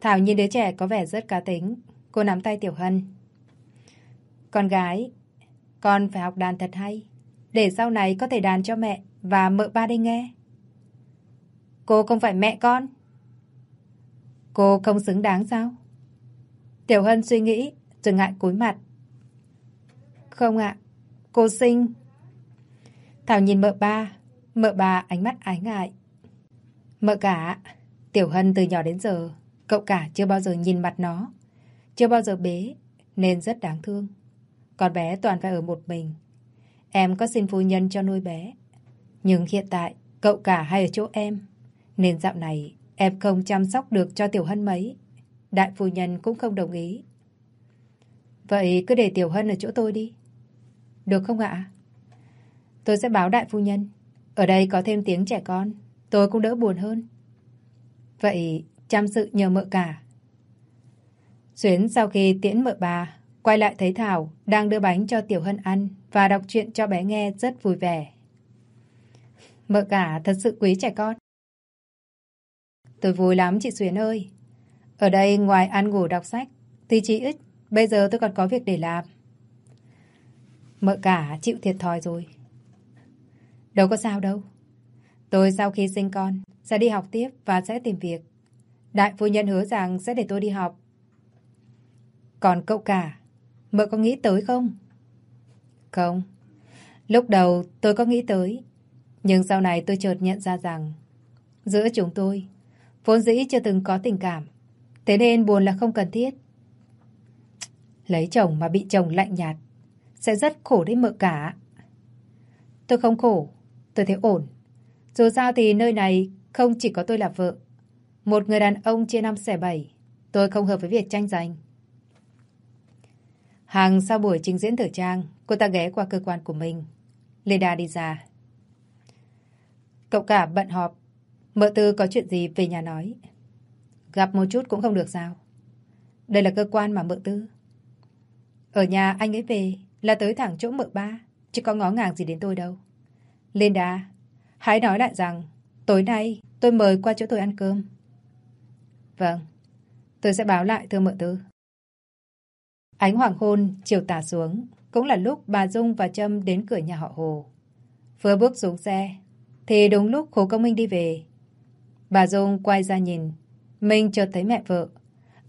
Thảo nhìn đứa trẻ có vẻ rất cá tính. Cô nắm tay Tiểu Hân. Con gái, con phải học đàn thật hay. Để sau này có thể đàn cho mẹ và mợ ba đây nghe. Cô không phải mẹ con. Cô không xứng đáng sao? Tiểu Hân suy nghĩ, rồi ngại cúi mặt. Không ạ, cô xinh. Thảo nhìn mợ ba, mợ ba ánh mắt ái ngại. Mợ cả, Tiểu Hân từ nhỏ đến giờ, cậu cả chưa bao giờ nhìn mặt nó. Chưa bao giờ bế, nên rất đáng thương. Con bé toàn phải ở một mình. Em có xin phu nhân cho nuôi bé. Nhưng hiện tại, cậu cả hay ở chỗ em. Nên dạo này, em không chăm sóc được cho Tiểu Hân mấy. Đại phu nhân cũng không đồng ý. Vậy cứ để Tiểu Hân ở chỗ tôi đi. Được không ạ? Tôi sẽ báo đại phu nhân. Ở đây có thêm tiếng trẻ con. Tôi cũng đỡ buồn hơn. Vậy chăm sự nhờ mợ cả. Xuyến sau khi tiễn mợ bà, quay lại thấy Thảo đang đưa bánh cho Tiểu Hân ăn và đọc chuyện cho bé nghe rất vui vẻ. Mợ cả thật sự quý trẻ con. Tôi vui lắm chị Xuyến ơi. Ở đây ngoài ăn ngủ đọc sách thì chị ít bây giờ tôi còn có việc để làm. Mợ cả chịu thiệt thòi rồi. Đâu có sao đâu. Tôi sau khi sinh con sẽ đi học tiếp và sẽ tìm việc. Đại phu nhân hứa rằng sẽ để tôi đi học. Còn cậu cả, mợ có nghĩ tới không? Không. Lúc đầu tôi có nghĩ tới. Nhưng sau này tôi chợt nhận ra rằng giữa chúng tôi vốn dĩ chưa từng có tình cảm. Thế nên buồn là không cần thiết. Lấy chồng mà bị chồng lạnh nhạt sẽ rất khổ đấy mợ cả. Tôi không khổ, tôi thấy ổn. Dù sao thì nơi này không chỉ có tôi là vợ. Một người đàn ông chia năm xẻ bảy. Tôi không hợp với việc tranh giành. Hàng sau buổi trình diễn thử trang, cô ta ghé qua cơ quan của mình. Leda đi ra. Cậu cả bận họp. Mợ tư có chuyện gì về nhà nói. Gặp một chút cũng không được sao. Đây là cơ quan mà mợ tư. Ở nhà anh ấy về là tới thẳng chỗ mợ ba, chứ có ngó ngàng gì đến tôi đâu. Linda, hãy nói lại rằng tối nay tôi mời qua chỗ tôi ăn cơm. Vâng, tôi sẽ báo lại thưa mợ tư. Ánh hoàng hôn chiều tà xuống, cũng là lúc bà Dung và Trâm đến cửa nhà họ Hồ. Vừa bước xuống xe, thì đúng lúc Hồ Công Minh đi về. Bà Dung quay ra nhìn, Minh chợt thấy mẹ vợ.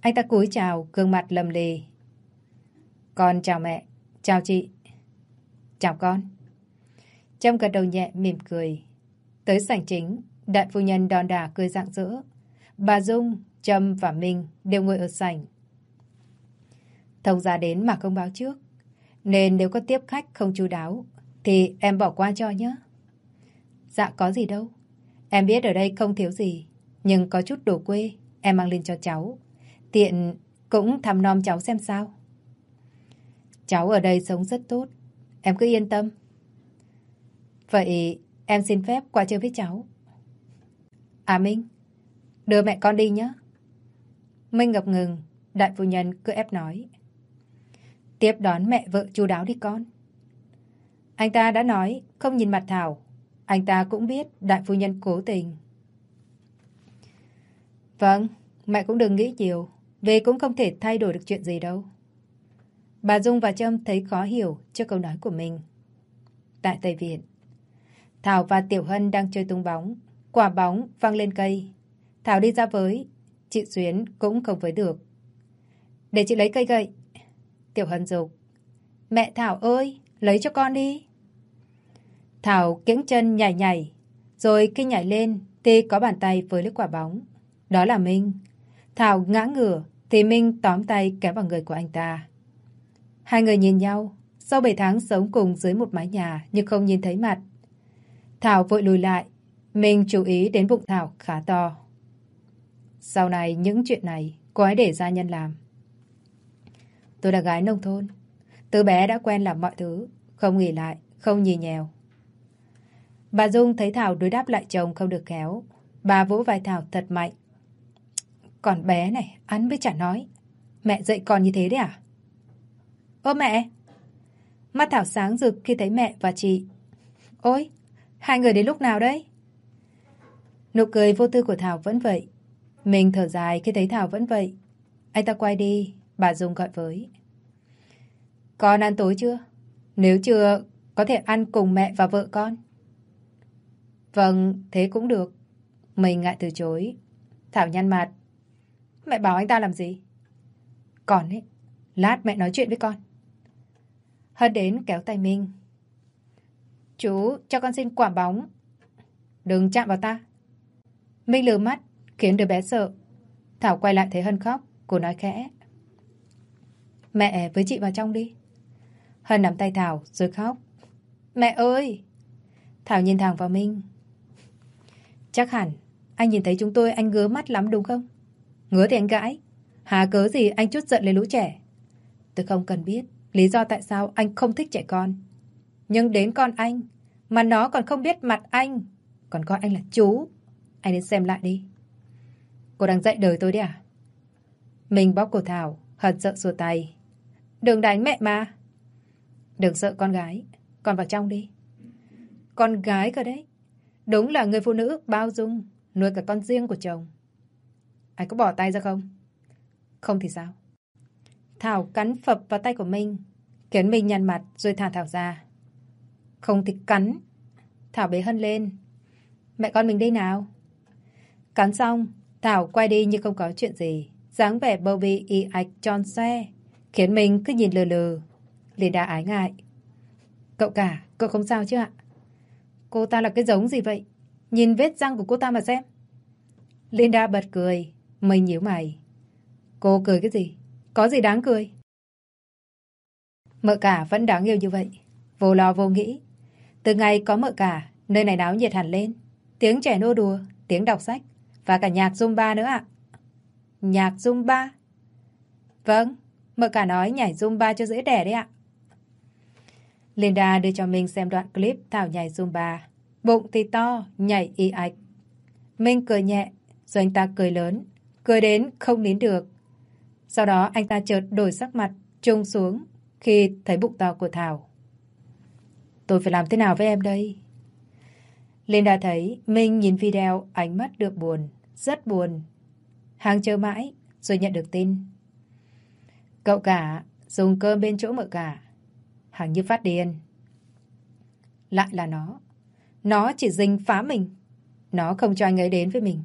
Anh ta cúi chào, gương mặt lầm lì. Con chào mẹ, chào chị. Chào con. Trâm gật đầu nhẹ mỉm cười. Tới sảnh chính, đại phu nhân đòn đà cười rạng rỡ. Bà Dung, Trâm và Minh đều ngồi ở sảnh. Thông gia đến mà không báo trước. Nên nếu có tiếp khách không chú đáo, thì em bỏ qua cho nhé. Dạ có gì đâu. Em biết ở đây không thiếu gì, nhưng có chút đồ quê, em mang lên cho cháu. Tiện cũng thăm nom cháu xem sao. Cháu ở đây sống rất tốt, em cứ yên tâm. Vậy em xin phép qua chơi với cháu. À Minh, đưa mẹ con đi nhé. Minh ngập ngừng, đại phu nhân cứ ép nói. Tiếp đón mẹ vợ chu đáo đi con. Anh ta đã nói không nhìn mặt Thảo. Anh ta cũng biết đại phu nhân cố tình. Vâng, mẹ cũng đừng nghĩ nhiều. Vì cũng không thể thay đổi được chuyện gì đâu. Bà Dung và Trâm thấy khó hiểu trước câu nói của mình. Tại Tây Viện, Thảo và Tiểu Hân đang chơi tung bóng. Quả bóng văng lên cây. Thảo đi ra với. Chị Xuyến cũng không với được. Để chị lấy cây gậy. Tiểu Hân dục. Mẹ Thảo ơi, lấy cho con đi. Thảo kiễng chân nhảy nhảy. Rồi khi nhảy lên thì có bàn tay với lấy quả bóng. Đó là Minh. Thảo ngã ngửa thì Minh tóm tay kéo vào người của anh ta. Hai người nhìn nhau. Sau 7 tháng sống cùng dưới một mái nhà nhưng không nhìn thấy mặt. Thảo vội lùi lại. Minh chú ý đến bụng Thảo khá to. Sau này những chuyện này cô ấy để gia nhân làm. Tôi là gái nông thôn. Từ bé đã quen làm mọi thứ. Không nghỉ lại, không nhì nhèo. Bà Dung thấy Thảo đối đáp lại chồng không được khéo. Bà vỗ vai Thảo thật mạnh. Còn bé này, ăn với chả nói. Mẹ dạy con như thế đấy à? Ơ mẹ! Mắt Thảo sáng rực khi thấy mẹ và chị. Ôi, hai người đến lúc nào đấy? Nụ cười vô tư của Thảo vẫn vậy. Mình thở dài khi thấy Thảo vẫn vậy. Anh ta quay đi, bà Dung gọi với. Con ăn tối chưa? Nếu chưa, có thể ăn cùng mẹ và vợ con. Vâng, thế cũng được. Mình ngại từ chối. Thảo nhăn mặt. Mẹ bảo anh ta làm gì? Còn ấy, lát mẹ nói chuyện với con. Hân đến kéo tay Minh. Chú, cho con xin quả bóng. Đừng chạm vào ta. Minh lừa mắt, khiến đứa bé sợ. Thảo quay lại thấy Hân khóc, cô nói khẽ. Mẹ với chị vào trong đi. Hân nắm tay Thảo rồi khóc. Mẹ ơi! Thảo nhìn thẳng vào Minh. Chắc hẳn, anh nhìn thấy chúng tôi anh ngứa mắt lắm đúng không? Ngứa thì anh gãi. Hà cớ gì anh chút giận lên lũ trẻ? Tôi không cần biết lý do tại sao anh không thích trẻ con. Nhưng đến con anh, mà nó còn không biết mặt anh, còn coi anh là chú. Anh đến xem lại đi. Cô đang dạy đời tôi đấy à? Mình bóp cổ Thảo, hận sợ xua tay. Đừng đánh mẹ mà. Đừng sợ con gái, con vào trong đi. Con gái cơ đấy. Đúng là người phụ nữ bao dung, nuôi cả con riêng của chồng. Anh có bỏ tay ra không? Không thì sao? Thảo cắn phập vào tay của Minh, khiến Minh nhăn mặt rồi thả Thảo ra. Không thì cắn. Thảo bế Hân lên. Mẹ con mình đi nào? Cắn xong, Thảo quay đi như không có chuyện gì. dáng vẻ bầu bị y ạch tròn xe, khiến mình cứ nhìn lờ lờ. Linda ái ngại. Cậu cả, cậu không sao chứ ạ? Cô ta là cái giống gì vậy? Nhìn vết răng của cô ta mà xem. Linda bật cười. Mình nhíu mày. Cô cười cái gì? Có gì đáng cười? Mợ cả vẫn đáng yêu như vậy. Vô lo vô nghĩ. Từ ngày có mợ cả, nơi này náo nhiệt hẳn lên. Tiếng trẻ nô đùa, tiếng đọc sách và cả nhạc Zumba nữa ạ. Nhạc Zumba? Vâng, mợ cả nói nhảy Zumba cho dễ đẻ đấy ạ. Linda đưa cho mình xem đoạn clip Thảo nhảy Zumba. Bụng thì to, nhảy y ạch. Minh cười nhẹ, rồi anh ta cười lớn. Cười đến không nín được. Sau đó anh ta chợt đổi sắc mặt, trông xuống khi thấy bụng to của Thảo. Tôi phải làm thế nào với em đây? Linda thấy Minh nhìn video ánh mắt được buồn, rất buồn. Hàng chờ mãi rồi nhận được tin. Cậu cả dùng cơm bên chỗ mợ cả. Hàng như phát điên. Lại là nó. Nó chỉ dình phá mình. Nó không cho anh ấy đến với mình.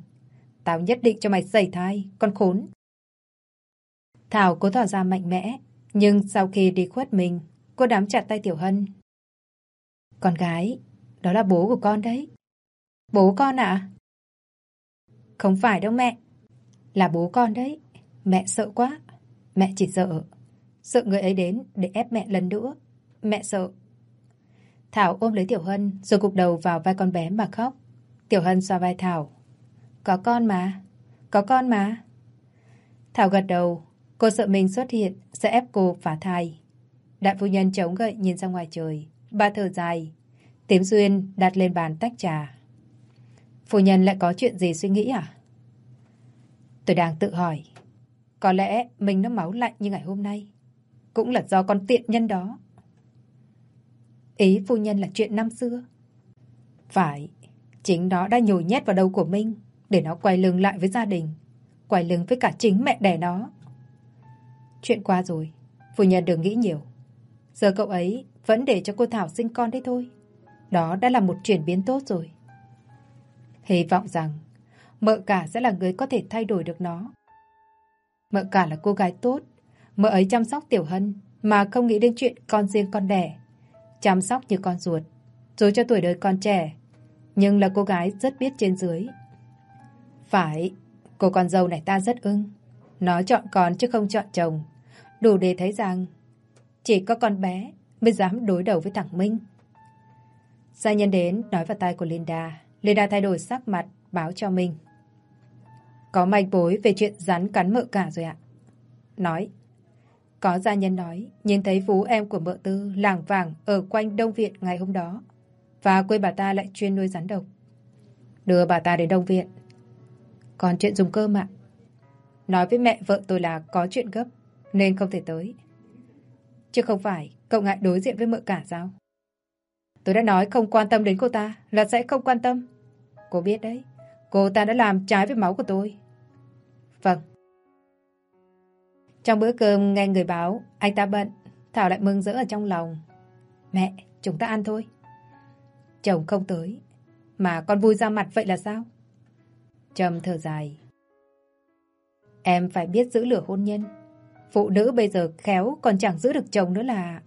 Tao nhất định cho mày xảy thai, con khốn. Thảo cố tỏ ra mạnh mẽ, nhưng sau khi đi khuất mình, cô đám chặt tay Tiểu Hân. Con gái, đó là bố của con đấy. Bố con ạ? Không phải đâu mẹ. Là bố con đấy. Mẹ sợ quá. Mẹ chỉ sợ. Sợ người ấy đến để ép mẹ lần nữa. Mẹ sợ. Thảo ôm lấy Tiểu Hân rồi gục đầu vào vai con bé mà khóc. Tiểu Hân xoa vai Thảo. Có con mà. Có con mà. Thảo gật đầu. Cô sợ mình xuất hiện sẽ ép cô phá thai. Đại phu nhân chống gậy nhìn ra ngoài trời. bà thở dài. Tím Duyên đặt lên bàn tách trà. Phu nhân lại có chuyện gì suy nghĩ à? Tôi đang tự hỏi. Có lẽ mình nó máu lạnh như ngày hôm nay. Cũng là do con tiện nhân đó. Ý phu nhân là chuyện năm xưa. Phải, chính nó đã nhồi nhét vào đầu của Minh để nó quay lưng lại với gia đình, quay lưng với cả chính mẹ đẻ nó. Chuyện qua rồi, phủ nhân đừng nghĩ nhiều. Giờ cậu ấy vẫn để cho cô Thảo sinh con đấy thôi. Đó đã là một chuyển biến tốt rồi. Hy vọng rằng mợ cả sẽ là người có thể thay đổi được nó. Mợ cả là cô gái tốt, mợ ấy chăm sóc Tiểu Hân mà không nghĩ đến chuyện con riêng con đẻ. Chăm sóc như con ruột, dù cho tuổi đời con trẻ. Nhưng là cô gái rất biết trên dưới. Phải, cô con dâu này ta rất ưng. Nó chọn con chứ không chọn chồng. Đủ để thấy rằng chỉ có con bé mới dám đối đầu với thằng Minh. Gia nhân đến nói vào tai của Linda. Linda thay đổi sắc mặt, báo cho mình. Có manh bối về chuyện rắn cắn mợ cả rồi ạ. Nói. Có gia nhân nói, nhìn thấy vú em của mợ tư làng vàng ở quanh Đông Viện ngày hôm đó. Và quê bà ta lại chuyên nuôi rắn độc. Đưa bà ta đến Đông Viện. Còn chuyện dùng cơm ạ. Nói với mẹ vợ tôi là có chuyện gấp, nên không thể tới. Chứ không phải, cậu ngại đối diện với mợ cả sao? Tôi đã nói không quan tâm đến cô ta, là sẽ không quan tâm. Cô biết đấy, cô ta đã làm trái với máu của tôi. Vâng. Trong bữa cơm nghe người báo, anh ta bận, Thảo lại mừng rỡ ở trong lòng. Mẹ, chúng ta ăn thôi. Chồng không tới, mà con vui ra mặt vậy là sao? Trầm thở dài. Em phải biết giữ lửa hôn nhân. Phụ nữ bây giờ khéo còn chẳng giữ được chồng nữa là...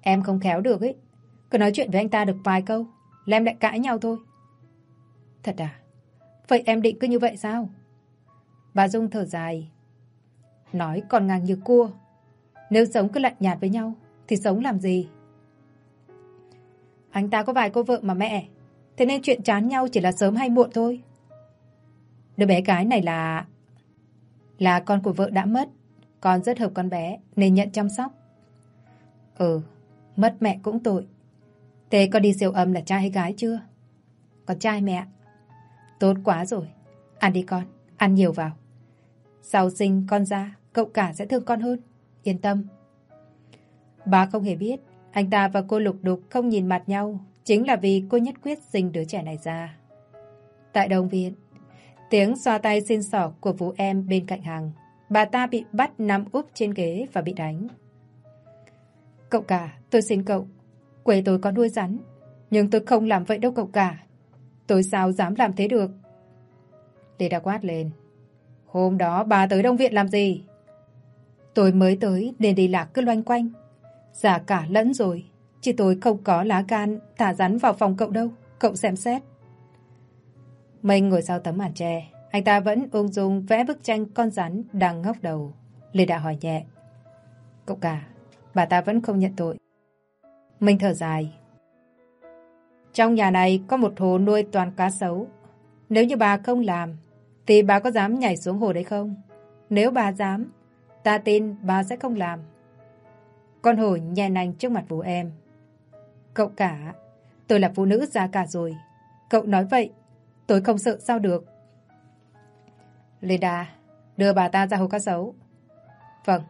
Em không khéo được ấy. Cứ nói chuyện với anh ta được vài câu, là em lại cãi nhau thôi. Thật à? Vậy em định cứ như vậy sao? Bà Dung thở dài. Nói còn ngang như cua. Nếu sống cứ lạnh nhạt với nhau, thì sống làm gì? Anh ta có vài cô vợ mà mẹ. Thế nên chuyện chán nhau chỉ là sớm hay muộn thôi. Đứa bé gái này là... Là con của vợ đã mất. Con rất hợp con bé, nên nhận chăm sóc. Ừ, mất mẹ cũng tội. Thế con đi siêu âm là trai hay gái chưa? Con trai mẹ. Tốt quá rồi. Ăn đi con, ăn nhiều vào. Sau sinh con ra, cậu cả sẽ thương con hơn. Yên tâm. Bà không hề biết, anh ta và cô Lục Đục không nhìn mặt nhau, chính là vì cô nhất quyết sinh đứa trẻ này ra. Tại đồng viện, tiếng xoa tay xin sỏ của vũ em bên cạnh hàng. Bà ta bị bắt nằm úp trên ghế và bị đánh. Cậu cả, tôi xin cậu. Quê tôi có nuôi rắn, nhưng tôi không làm vậy đâu cậu cả. Tôi sao dám làm thế được? Lê đã quát lên. Hôm đó bà tới Đông Viện làm gì? Tôi mới tới nên đi lạc cứ loanh quanh. Giả cả lẫn rồi. Chỉ tôi không có lá gan thả rắn vào phòng cậu đâu. Cậu xem xét. Mình ngồi sau tấm màn tre. Anh ta vẫn ung dung vẽ bức tranh con rắn đang ngóc đầu. Lê đã hỏi nhẹ. Cậu cả, bà ta vẫn không nhận tội. Mình thở dài. Trong nhà này có một hồ nuôi toàn cá sấu. Nếu như bà không làm, thì bà có dám nhảy xuống hồ đấy không? Nếu bà dám, ta tin bà sẽ không làm. Con hổ nhè nành trước mặt vũ em. Cậu cả, tôi là phụ nữ già cả rồi. Cậu nói vậy, tôi không sợ sao được. Linda, đưa bà ta ra hồ cá sấu. Vâng.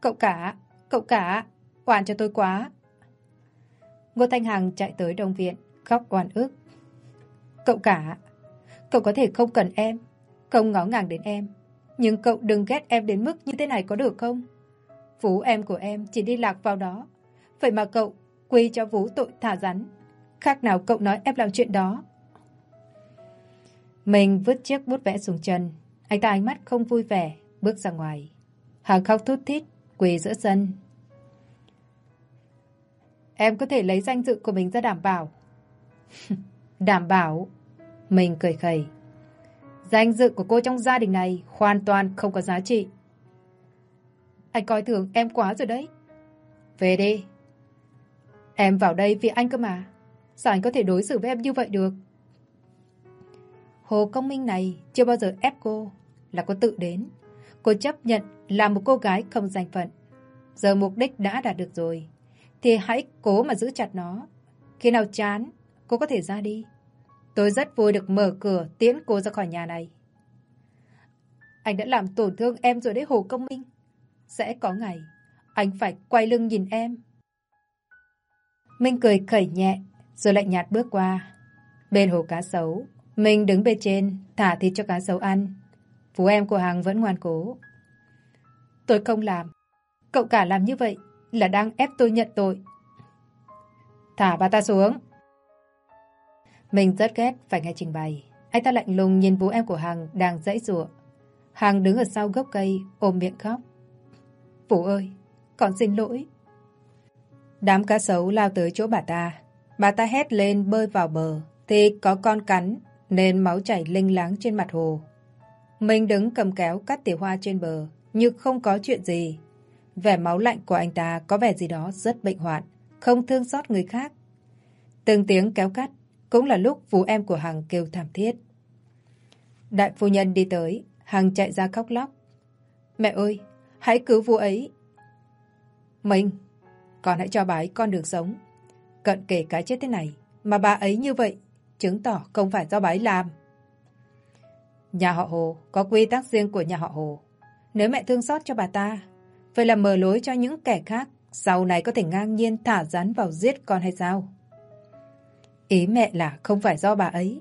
Cậu cả, cậu cả, oan cho tôi quá. Ngô Thanh Hằng chạy tới đồng Viện, khóc oan ức. Cậu cả, cậu có thể không cần em, không ngó ngàng đến em. Nhưng cậu đừng ghét em đến mức như thế này có được không? Vũ em của em chỉ đi lạc vào đó. Vậy mà cậu quy cho Vũ tội thả rắn. Khác nào cậu nói em làm chuyện đó. Mình vứt chiếc bút vẽ xuống chân. Anh ta ánh mắt không vui vẻ, bước ra ngoài. Hàng khóc thút thít, quỳ giữa sân, Em có thể lấy danh dự của mình ra đảm bảo. đảm bảo? Mình cười khẩy. Danh dự của cô trong gia đình này hoàn toàn không có giá trị. Anh coi thường em quá rồi đấy. Về đi. Em vào đây vì anh cơ mà. Sao anh có thể đối xử với em như vậy được? Hồ Công Minh này chưa bao giờ ép cô, là cô tự đến. Cô chấp nhận là một cô gái không danh phận. Giờ mục đích đã đạt được rồi, thì hãy cố mà giữ chặt nó. Khi nào chán, cô có thể ra đi. Tôi rất vui được mở cửa tiễn cô ra khỏi nhà này. Anh đã làm tổn thương em rồi đấy Hồ Công Minh. Sẽ có ngày, anh phải quay lưng nhìn em. Minh cười khẩy nhẹ, rồi lạnh nhạt bước qua. Bên hồ cá sấu, mình đứng bên trên, thả thịt cho cá sấu ăn. Phú em của Hằng vẫn ngoan cố. Tôi không làm. Cậu cả làm như vậy là đang ép tôi nhận tội. Thả bà ta xuống. Mình rất ghét phải nghe trình bày. Anh ta lạnh lùng nhìn bố em của Hằng đang dãy rủa Hằng đứng ở sau gốc cây ôm miệng khóc. Vũ ơi, con xin lỗi. Đám cá sấu lao tới chỗ bà ta. Bà ta hét lên bơi vào bờ. Thì có con cắn nên máu chảy linh láng trên mặt hồ. Mình đứng cầm kéo cắt tỉa hoa trên bờ nhưng không có chuyện gì. Vẻ máu lạnh của anh ta có vẻ gì đó rất bệnh hoạn, không thương xót người khác. Từng tiếng kéo cắt cũng là lúc vú em của Hằng kêu thảm thiết. Đại phu nhân đi tới, Hằng chạy ra khóc lóc. Mẹ ơi, hãy cứu vú ấy. Mình, con hãy cho bà ấy con đường sống. Cận kể cái chết thế này, mà bà ấy như vậy, chứng tỏ không phải do bà ấy làm. Nhà họ Hồ có quy tắc riêng của nhà họ Hồ. Nếu mẹ thương xót cho bà ta, vậy là mở lối cho những kẻ khác sau này có thể ngang nhiên thả rắn vào giết con hay sao? Ý mẹ là không phải do bà ấy.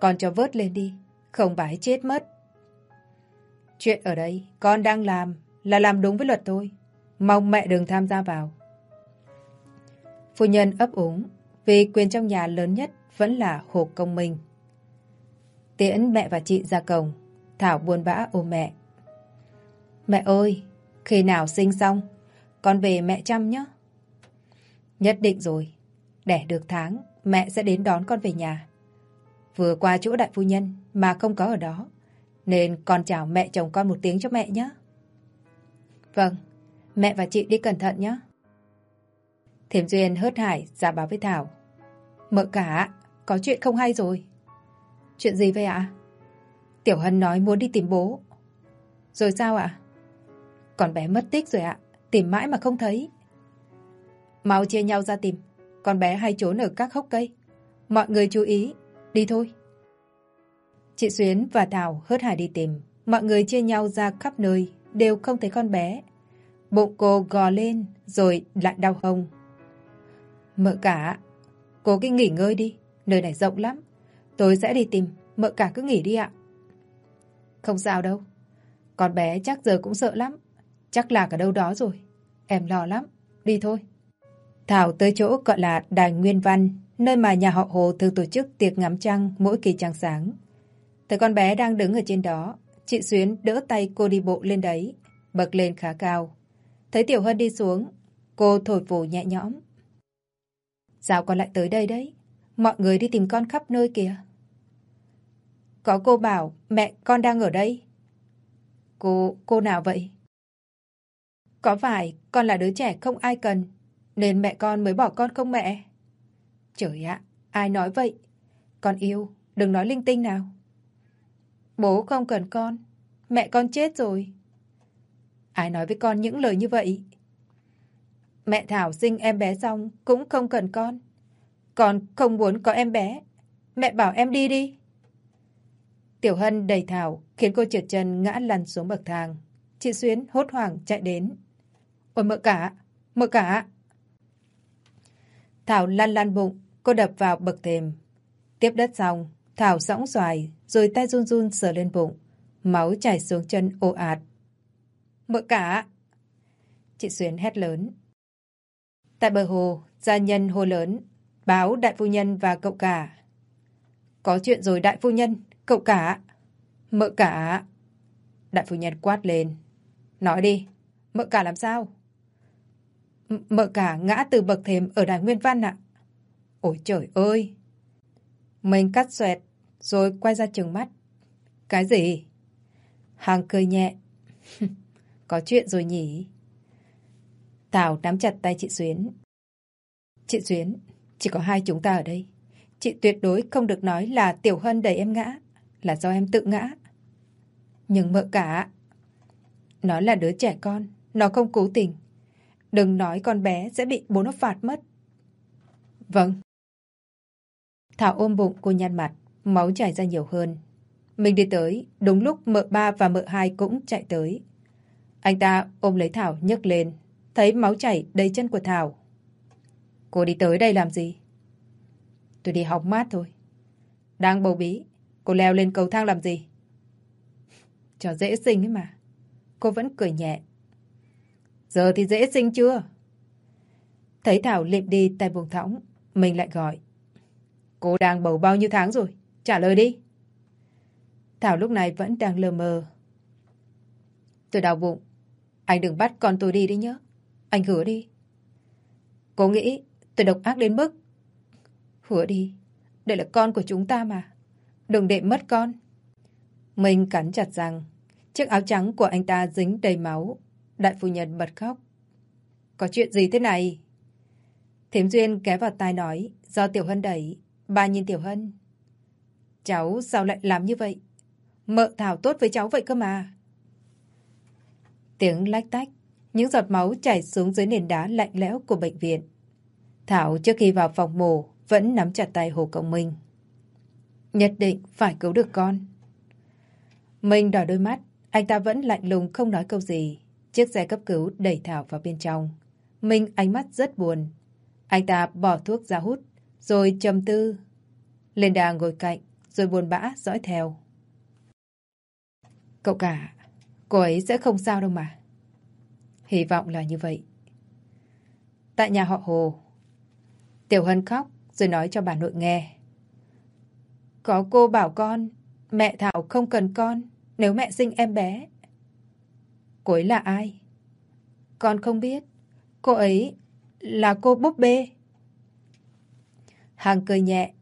Con cho vớt lên đi, không bà ấy chết mất. Chuyện ở đây con đang làm là làm đúng với luật thôi. Mong mẹ đừng tham gia vào. Phu nhân ấp úng vì quyền trong nhà lớn nhất vẫn là Hồ Công Minh. Tiễn mẹ và chị ra cổng, Thảo buồn bã ôm mẹ. Mẹ ơi, khi nào sinh xong, con về mẹ chăm nhé. Nhất định rồi, đẻ được tháng, mẹ sẽ đến đón con về nhà. Vừa qua chỗ đại phu nhân mà không có ở đó, nên con chào mẹ chồng con một tiếng cho mẹ nhé. Vâng, mẹ và chị đi cẩn thận nhé. Thiểm Duyên hớt hải ra báo với Thảo. Mợ cả, có chuyện không hay rồi. Chuyện gì vậy ạ? Tiểu Hân nói muốn đi tìm bố. Rồi sao ạ? Con bé mất tích rồi ạ. Tìm mãi mà không thấy. Mau chia nhau ra tìm. Con bé hay trốn ở các hốc cây. Mọi người chú ý. Đi thôi. Chị Xuyến và Thảo hớt hải đi tìm. Mọi người chia nhau ra khắp nơi. Đều không thấy con bé. Bụng cô gò lên rồi lại đau hồng Mợ cả, cô cứ nghỉ ngơi đi. Nơi này rộng lắm. Tôi sẽ đi tìm, mợ cả cứ nghỉ đi ạ. Không sao đâu. Con bé chắc giờ cũng sợ lắm. Chắc là ở đâu đó rồi. Em lo lắm. Đi thôi. Thảo tới chỗ gọi là Đài Nguyên Văn, nơi mà nhà họ Hồ thường tổ chức tiệc ngắm trăng mỗi kỳ trăng sáng. Thấy con bé đang đứng ở trên đó, chị Xuyến đỡ tay cô đi bộ lên đấy, bậc lên khá cao. Thấy Tiểu Hân đi xuống, cô thổi phù nhẹ nhõm. Sao con lại tới đây đấy? Mọi người đi tìm con khắp nơi kìa. Có cô bảo mẹ con đang ở đây. Cô, cô nào vậy? Có phải con là đứa trẻ không ai cần, nên mẹ con mới bỏ con không mẹ? Trời ạ, ai nói vậy? Con yêu, đừng nói linh tinh nào. Bố không cần con, mẹ con chết rồi. Ai nói với con những lời như vậy? Mẹ Thảo sinh em bé xong cũng không cần con. Con không muốn có em bé. Mẹ bảo em đi đi. Tiểu Hân đầy Thảo khiến cô trượt chân ngã lăn xuống bậc thang. Chị Xuyến hốt hoảng chạy đến. Ôi mợ cả, mợ cả. Thảo lăn lăn bụng, cô đập vào bậc thềm. Tiếp đất xong, Thảo sõng xoài, rồi tay run run sờ lên bụng. Máu chảy xuống chân ồ ạt. Mợ cả! Chị Xuyến hét lớn. Tại bờ hồ, gia nhân hô lớn, báo đại phu nhân và cậu cả. Có chuyện rồi đại phu nhân, cậu cả. Mợ cả. Đại phu nhân quát lên. Nói đi, mợ cả làm sao? M mợ cả ngã từ bậc thềm ở đài Nguyên Văn ạ. Ôi trời ơi! Mình cắt xoẹt, rồi quay ra trường mắt. Cái gì? Hàng cười nhẹ. Có chuyện rồi nhỉ? Tào nắm chặt tay chị Xuyến. Chị xuyến chỉ có hai chúng ta ở đây. Chị tuyệt đối không được nói là Tiểu Hân đẩy em ngã, là do em tự ngã. Nhưng mợ cả, nó là đứa trẻ con, nó không cố tình. Đừng nói con bé sẽ bị bố nó phạt mất. Vâng. Thảo ôm bụng cô nhăn mặt, máu chảy ra nhiều hơn. Mình đi tới, đúng lúc mợ ba và mợ hai cũng chạy tới. Anh ta ôm lấy Thảo nhấc lên, thấy máu chảy đầy chân của Thảo. Cô đi tới đây làm gì? Tôi đi học mát thôi. Đang bầu bí, cô leo lên cầu thang làm gì? Cho dễ sinh ấy mà. Cô vẫn cười nhẹ. Giờ thì dễ sinh chưa? Thấy Thảo liệm đi tay buông thõng, mình lại gọi. Cô đang bầu bao nhiêu tháng rồi? Trả lời đi. Thảo lúc này vẫn đang lờ mờ. Tôi đau bụng. Anh đừng bắt con tôi đi đi nhé. Anh hứa đi. Cô nghĩ tôi độc ác đến mức. Hứa đi. Đây là con của chúng ta mà. Đừng để mất con. Mình cắn chặt rằng chiếc áo trắng của anh ta dính đầy máu. Đại phu nhân bật khóc. Có chuyện gì thế này? Thiếm Duyên ké vào tai nói do Tiểu Hân đẩy. Bà nhìn Tiểu Hân. Cháu sao lại làm như vậy? Mợ Thảo tốt với cháu vậy cơ mà. Tiếng lách tách, những giọt máu chảy xuống dưới nền đá lạnh lẽo của bệnh viện. Thảo trước khi vào phòng mổ vẫn nắm chặt tay Hồ Cộng Minh. Nhất định phải cứu được con. Minh đỏ đôi mắt, anh ta vẫn lạnh lùng không nói câu gì. Chiếc xe cấp cứu đẩy Thảo vào bên trong. Minh ánh mắt rất buồn. Anh ta bỏ thuốc ra hút, rồi trầm tư. Lên đà ngồi cạnh, rồi buồn bã dõi theo. Cậu cả, cô ấy sẽ không sao đâu mà. Hy vọng là như vậy. Tại nhà họ Hồ, Tiểu Hân khóc rồi nói cho bà nội nghe. Có cô bảo con, mẹ Thảo không cần con nếu mẹ sinh em bé. Cô ấy là ai? Con không biết. Cô ấy là cô búp bê. Hằng cười nhẹ.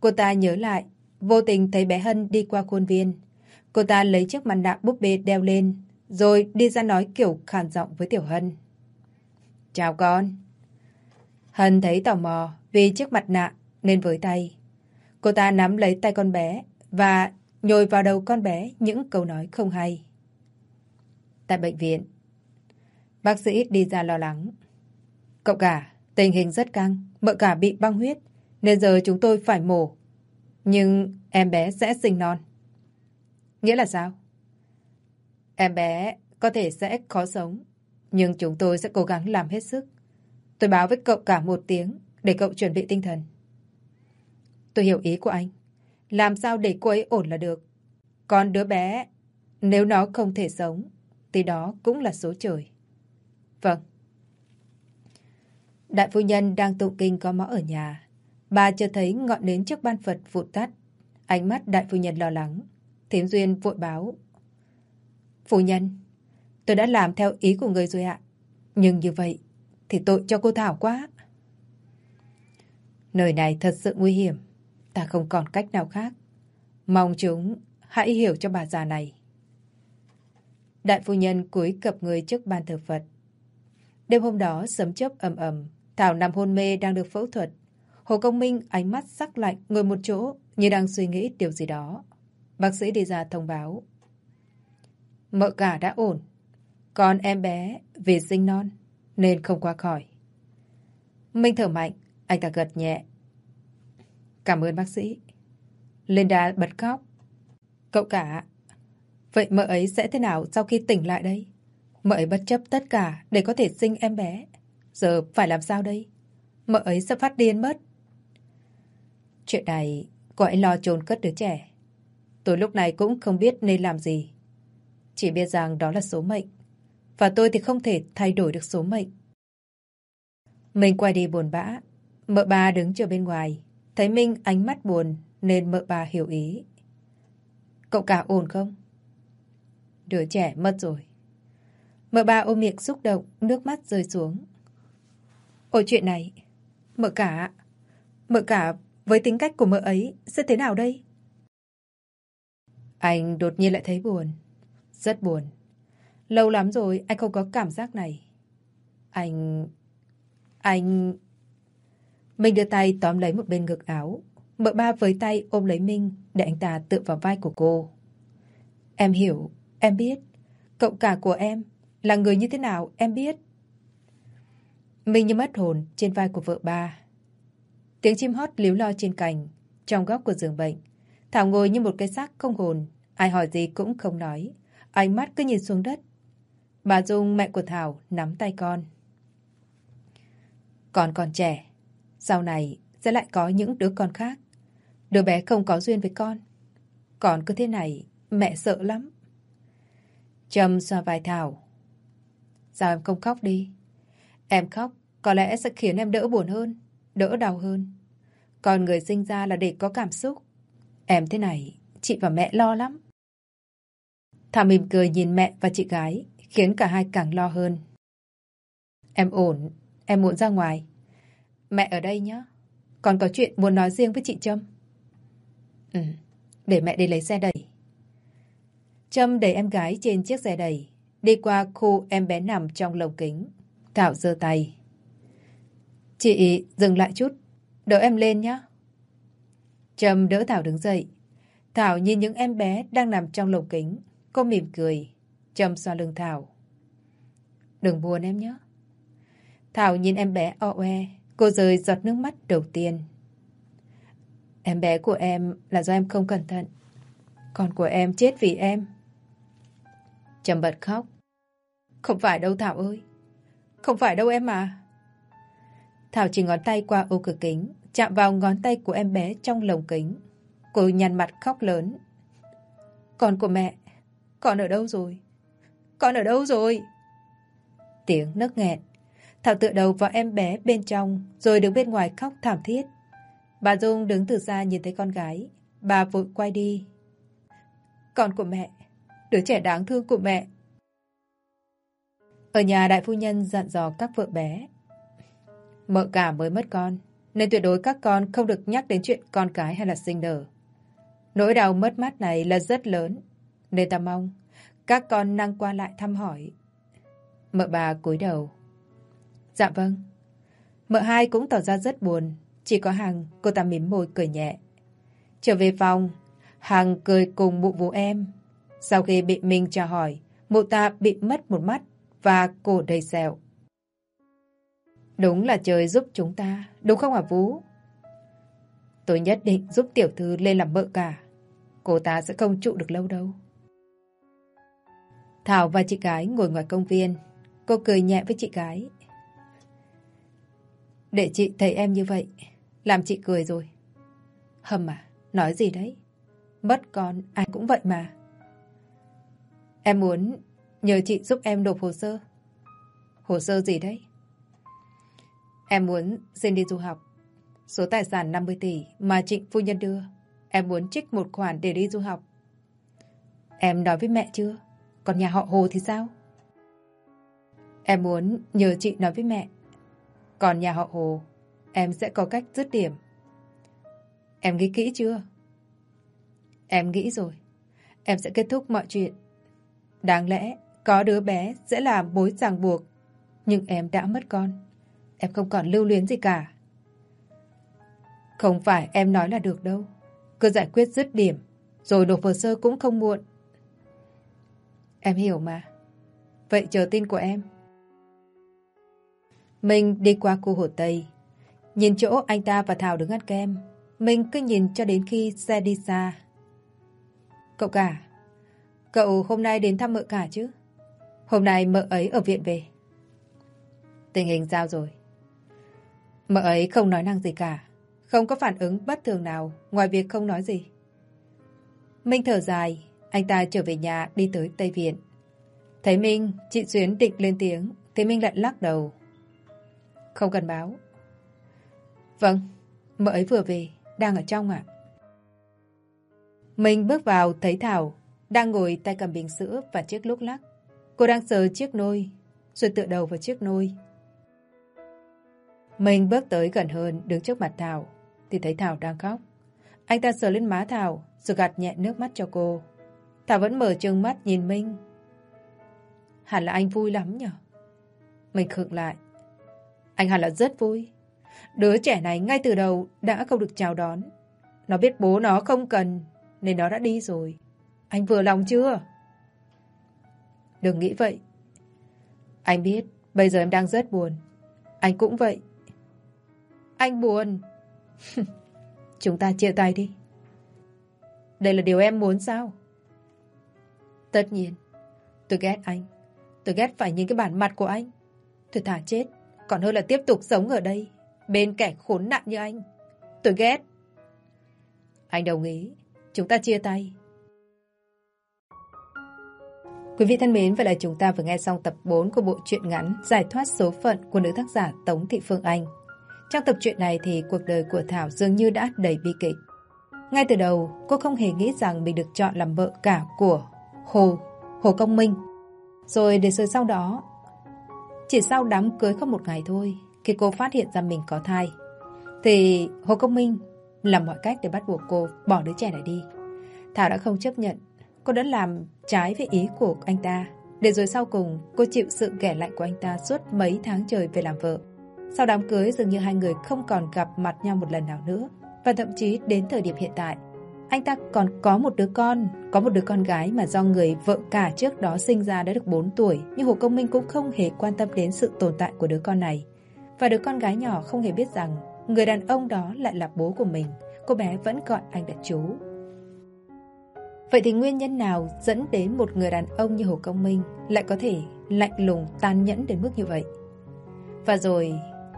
Cô ta nhớ lại, vô tình thấy bé Hân đi qua khuôn viên. Cô ta lấy chiếc mặt nạ búp bê đeo lên, rồi đi ra nói kiểu khàn giọng với Tiểu Hân. Chào con. Hân thấy tò mò vì chiếc mặt nạ nên với tay. Cô ta nắm lấy tay con bé và nhồi vào đầu con bé những câu nói không hay. Tại bệnh viện, bác sĩ đi ra lo lắng. Cậu cả, tình hình rất căng, mợ cả bị băng huyết, nên giờ chúng tôi phải mổ. Nhưng em bé sẽ sinh non. Nghĩa là sao? Em bé có thể sẽ khó sống, nhưng chúng tôi sẽ cố gắng làm hết sức. Tôi báo với cậu cả một tiếng để cậu chuẩn bị tinh thần. Tôi hiểu ý của anh. Làm sao để cô ấy ổn là được. Còn đứa bé, nếu nó không thể sống, thì đó cũng là số trời. Vâng. Đại phu nhân đang tụng kinh có mõ ở nhà. Bà chưa thấy ngọn nến trước ban Phật vụt tắt. Ánh mắt đại phu nhân lo lắng. Thiếm Duyên vội báo. Phu nhân, tôi đã làm theo ý của người rồi ạ. Nhưng như vậy thì tội cho cô Thảo quá. Nơi này thật sự nguy hiểm. Ta không còn cách nào khác. Mong chúng hãy hiểu cho bà già này. Đại phu nhân cúi cập người trước ban thờ Phật. Đêm hôm đó sấm chớp ầm ầm, Thảo nằm hôn mê đang được phẫu thuật. Hồ Công Minh ánh mắt sắc lạnh ngồi một chỗ như đang suy nghĩ điều gì đó. Bác sĩ đi ra thông báo. Mợ cả đã ổn. Còn em bé vì sinh non nên không qua khỏi. Minh thở mạnh, anh ta gật nhẹ. Cảm ơn bác sĩ. Linda bật khóc. Cậu cả, vậy mợ ấy sẽ thế nào sau khi tỉnh lại đây? Mợ ấy bất chấp tất cả để có thể sinh em bé. Giờ phải làm sao đây? Mợ ấy sẽ phát điên mất. Chuyện này, cô ấy lo trốn cất đứa trẻ. Tôi lúc này cũng không biết nên làm gì. Chỉ biết rằng đó là số mệnh. Và tôi thì không thể thay đổi được số mệnh. Mình quay đi buồn bã. Mợ bà đứng chờ bên ngoài. Thấy Minh ánh mắt buồn nên mợ bà hiểu ý. Cậu cả ổn không? Đứa trẻ mất rồi. Mợ bà ôm miệng xúc động, nước mắt rơi xuống. Ôi chuyện này, mợ cả, mợ cả với tính cách của mợ ấy sẽ thế nào đây? Anh đột nhiên lại thấy buồn. Rất buồn. Lâu lắm rồi anh không có cảm giác này. Anh... Anh... Minh đưa tay tóm lấy một bên ngực áo. Mợ ba với tay ôm lấy Minh để anh ta tựa vào vai của cô. Em hiểu, em biết. Cậu cả của em là người như thế nào em biết. Minh như mất hồn trên vai của vợ ba. Tiếng chim hót líu lo trên cành, trong góc của giường bệnh. Thảo ngồi như một cái xác không hồn, ai hỏi gì cũng không nói. Ánh mắt cứ nhìn xuống đất. Bà Dung, mẹ của Thảo, nắm tay con. Con còn trẻ, sau này sẽ lại có những đứa con khác. Đứa bé không có duyên với con. Còn cứ thế này, mẹ sợ lắm. Trâm xoa vai Thảo. Sao em không khóc đi? Em khóc có lẽ sẽ khiến em đỡ buồn hơn, đỡ đau hơn. Còn người sinh ra là để có cảm xúc. Em thế này, chị và mẹ lo lắm. Thảo mỉm cười nhìn mẹ và chị gái, khiến cả hai càng lo hơn. Em ổn, em muốn ra ngoài. Mẹ ở đây nhé. Còn có chuyện muốn nói riêng với chị Trâm. Ừ, để mẹ đi lấy xe đẩy. Trâm đẩy em gái trên chiếc xe đẩy, đi qua khu em bé nằm trong lồng kính. Thảo giơ tay. Chị dừng lại chút, đỡ em lên nhé. Trâm đỡ Thảo đứng dậy. Thảo nhìn những em bé đang nằm trong lồng kính. Cô mỉm cười châm xoa lưng Thảo. Đừng buồn em nhé. Thảo nhìn em bé o oe. Cô rơi giọt nước mắt đầu tiên. Em bé của em là do em không cẩn thận. Con của em chết vì em. Trầm bật khóc. Không phải đâu Thảo ơi. Không phải đâu em à. Thảo chỉ ngón tay qua ô cửa kính, chạm vào ngón tay của em bé trong lồng kính. Cô nhăn mặt khóc lớn. Con của mẹ, con ở đâu rồi? Con ở đâu rồi? Tiếng nấc nghẹn. Thảo tựa đầu vào em bé bên trong, rồi đứng bên ngoài khóc thảm thiết. Bà Dung đứng từ xa nhìn thấy con gái. Bà vội quay đi. Con của mẹ, đứa trẻ đáng thương của mẹ. Ở nhà đại phu nhân dặn dò các vợ bé. Mợ cả mới mất con, nên tuyệt đối các con không được nhắc đến chuyện con cái hay là sinh nở. Nỗi đau mất mát này là rất lớn, nên ta mong các con năng qua lại thăm hỏi. Mợ bà cúi đầu. Dạ vâng. Mợ hai cũng tỏ ra rất buồn, chỉ có Hằng cô ta mím môi cười nhẹ. Trở về phòng, Hằng cười cùng mụ vú em. Sau khi bị mình tra hỏi, mụ ta bị mất một mắt và cổ đầy sẹo. Đúng là trời giúp chúng ta, đúng không hả Vũ? Tôi nhất định giúp tiểu thư lên làm mợ cả. Cô ta sẽ không trụ được lâu đâu. Thảo và chị gái ngồi ngoài công viên. Cô cười nhẹ với chị gái. Để chị thấy em như vậy, làm chị cười rồi. Hầm à, nói gì đấy? Mất con, ai cũng vậy mà. Em muốn nhờ chị giúp em nộp hồ sơ. Hồ sơ gì đấy? Em muốn xin đi du học. Số tài sản 50 tỷ mà trịnh phu nhân đưa. Em muốn trích một khoản để đi du học. Em nói với mẹ chưa? Còn nhà họ Hồ thì sao? Em muốn nhờ chị nói với mẹ. Còn nhà họ Hồ, em sẽ có cách dứt điểm. Em nghĩ kỹ chưa? Em nghĩ rồi. Em sẽ kết thúc mọi chuyện. Đáng lẽ có đứa bé sẽ là mối ràng buộc. Nhưng em đã mất con. Em không còn lưu luyến gì cả. Không phải em nói là được đâu. Cứ giải quyết dứt điểm. Rồi nộp hồ sơ cũng không muộn. Em hiểu mà. Vậy chờ tin của em. Minh đi qua khu Hồ Tây. Nhìn chỗ anh ta và Thảo đứng ăn kem. Minh cứ nhìn cho đến khi xe đi xa. Cậu cả, cậu hôm nay đến thăm mợ cả chứ? Hôm nay mợ ấy ở viện về. Tình hình sao rồi? Mợ ấy không nói năng gì cả. Không có phản ứng bất thường nào ngoài việc không nói gì. Minh thở dài, anh ta trở về nhà đi tới Tây Viện. Thấy Minh, chị Xuyến định lên tiếng, thì Minh lại lắc đầu. Không cần báo. Vâng, mợ ấy vừa về, đang ở trong ạ. Minh bước vào thấy Thảo đang ngồi tay cầm bình sữa và chiếc lúc lắc. Cô đang sờ chiếc nôi, rồi tựa đầu vào chiếc nôi. Mình bước tới gần hơn đứng trước mặt Thảo thì thấy Thảo đang khóc. Anh ta sờ lên má Thảo rồi gạt nhẹ nước mắt cho cô. Thảo vẫn mở trừng mắt nhìn Minh. Hẳn là anh vui lắm nhở? Mình khựng lại. Anh hẳn là rất vui. Đứa trẻ này ngay từ đầu đã không được chào đón. Nó biết bố nó không cần, nên nó đã đi rồi. Anh vừa lòng chưa? Đừng nghĩ vậy. Anh biết, bây giờ em đang rất buồn. Anh cũng vậy. Anh buồn. Chúng ta chia tay đi. Đây là điều em muốn sao? Tất nhiên. Tôi ghét anh. Tôi ghét phải nhìn cái bản mặt của anh. Tôi thả chết. Còn hơn là tiếp tục sống ở đây. Bên kẻ khốn nạn như anh. Tôi ghét. Anh đồng ý. Chúng ta chia tay. Quý vị thân mến, vậy là chúng ta vừa nghe xong tập 4 của bộ truyện ngắn Giải thoát số phận của nữ tác giả Tống Thị Phương Anh. Trong tập truyện này thì cuộc đời của Thảo dường như đã đầy bi kịch. Ngay từ đầu, cô không hề nghĩ rằng mình được chọn làm vợ cả của Hồ, Hồ Công Minh. Rồi để rồi sau đó, chỉ sau đám cưới có một ngày thôi, khi cô phát hiện ra mình có thai, thì Hồ Công Minh làm mọi cách để bắt buộc cô bỏ đứa trẻ này đi. Thảo đã không chấp nhận, cô đã làm trái với ý của anh ta. Để rồi sau cùng, cô chịu sự ghẻ lạnh của anh ta suốt mấy tháng trời về làm vợ. Sau đám cưới dường như hai người không còn gặp mặt nhau một lần nào nữa. Và thậm chí đến thời điểm hiện tại, anh ta còn có một đứa con, có một đứa con gái mà do người vợ cả trước đó sinh ra đã được 4 tuổi, nhưng Hồ Công Minh cũng không hề quan tâm đến sự tồn tại của đứa con này. Và đứa con gái nhỏ không hề biết rằng người đàn ông đó lại là bố của mình, cô bé vẫn gọi anh là chú. Vậy thì nguyên nhân nào dẫn đến một người đàn ông như Hồ Công Minh lại có thể lạnh lùng tàn nhẫn đến mức như vậy? Và rồi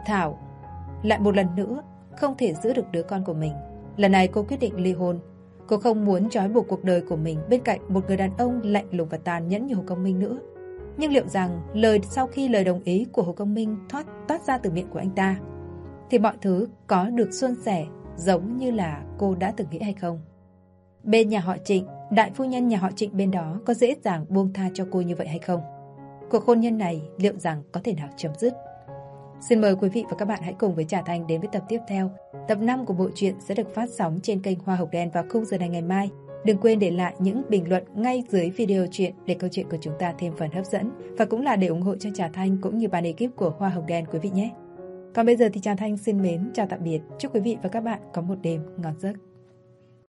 Thảo lại một lần nữa không thể giữ được đứa con của mình. Lần này cô quyết định ly hôn. Cô không muốn trói buộc cuộc đời của mình bên cạnh một người đàn ông lạnh lùng và tàn nhẫn như Hồ Công Minh nữa. Nhưng liệu rằng lời sau khi lời đồng ý của Hồ Công Minh thoát toát ra từ miệng của anh ta thì mọi thứ có được suôn sẻ giống như là cô đã từng nghĩ hay không? Bên nhà họ Trịnh, đại phu nhân nhà họ Trịnh bên đó có dễ dàng buông tha cho cô như vậy hay không? Cuộc hôn nhân này liệu rằng có thể nào chấm dứt? Xin mời quý vị và các bạn hãy cùng với Trà Thanh đến với tập tiếp theo. Tập 5 của bộ truyện sẽ được phát sóng trên kênh Hoa Hồng Đen vào khung giờ này ngày mai. Đừng quên để lại những bình luận ngay dưới video truyện để câu chuyện của chúng ta thêm phần hấp dẫn và cũng là để ủng hộ cho Trà Thanh cũng như ban ekip của Hoa Hồng Đen quý vị nhé. Còn bây giờ thì Trà Thanh xin mến, chào tạm biệt. Chúc quý vị và các bạn có một đêm ngon giấc.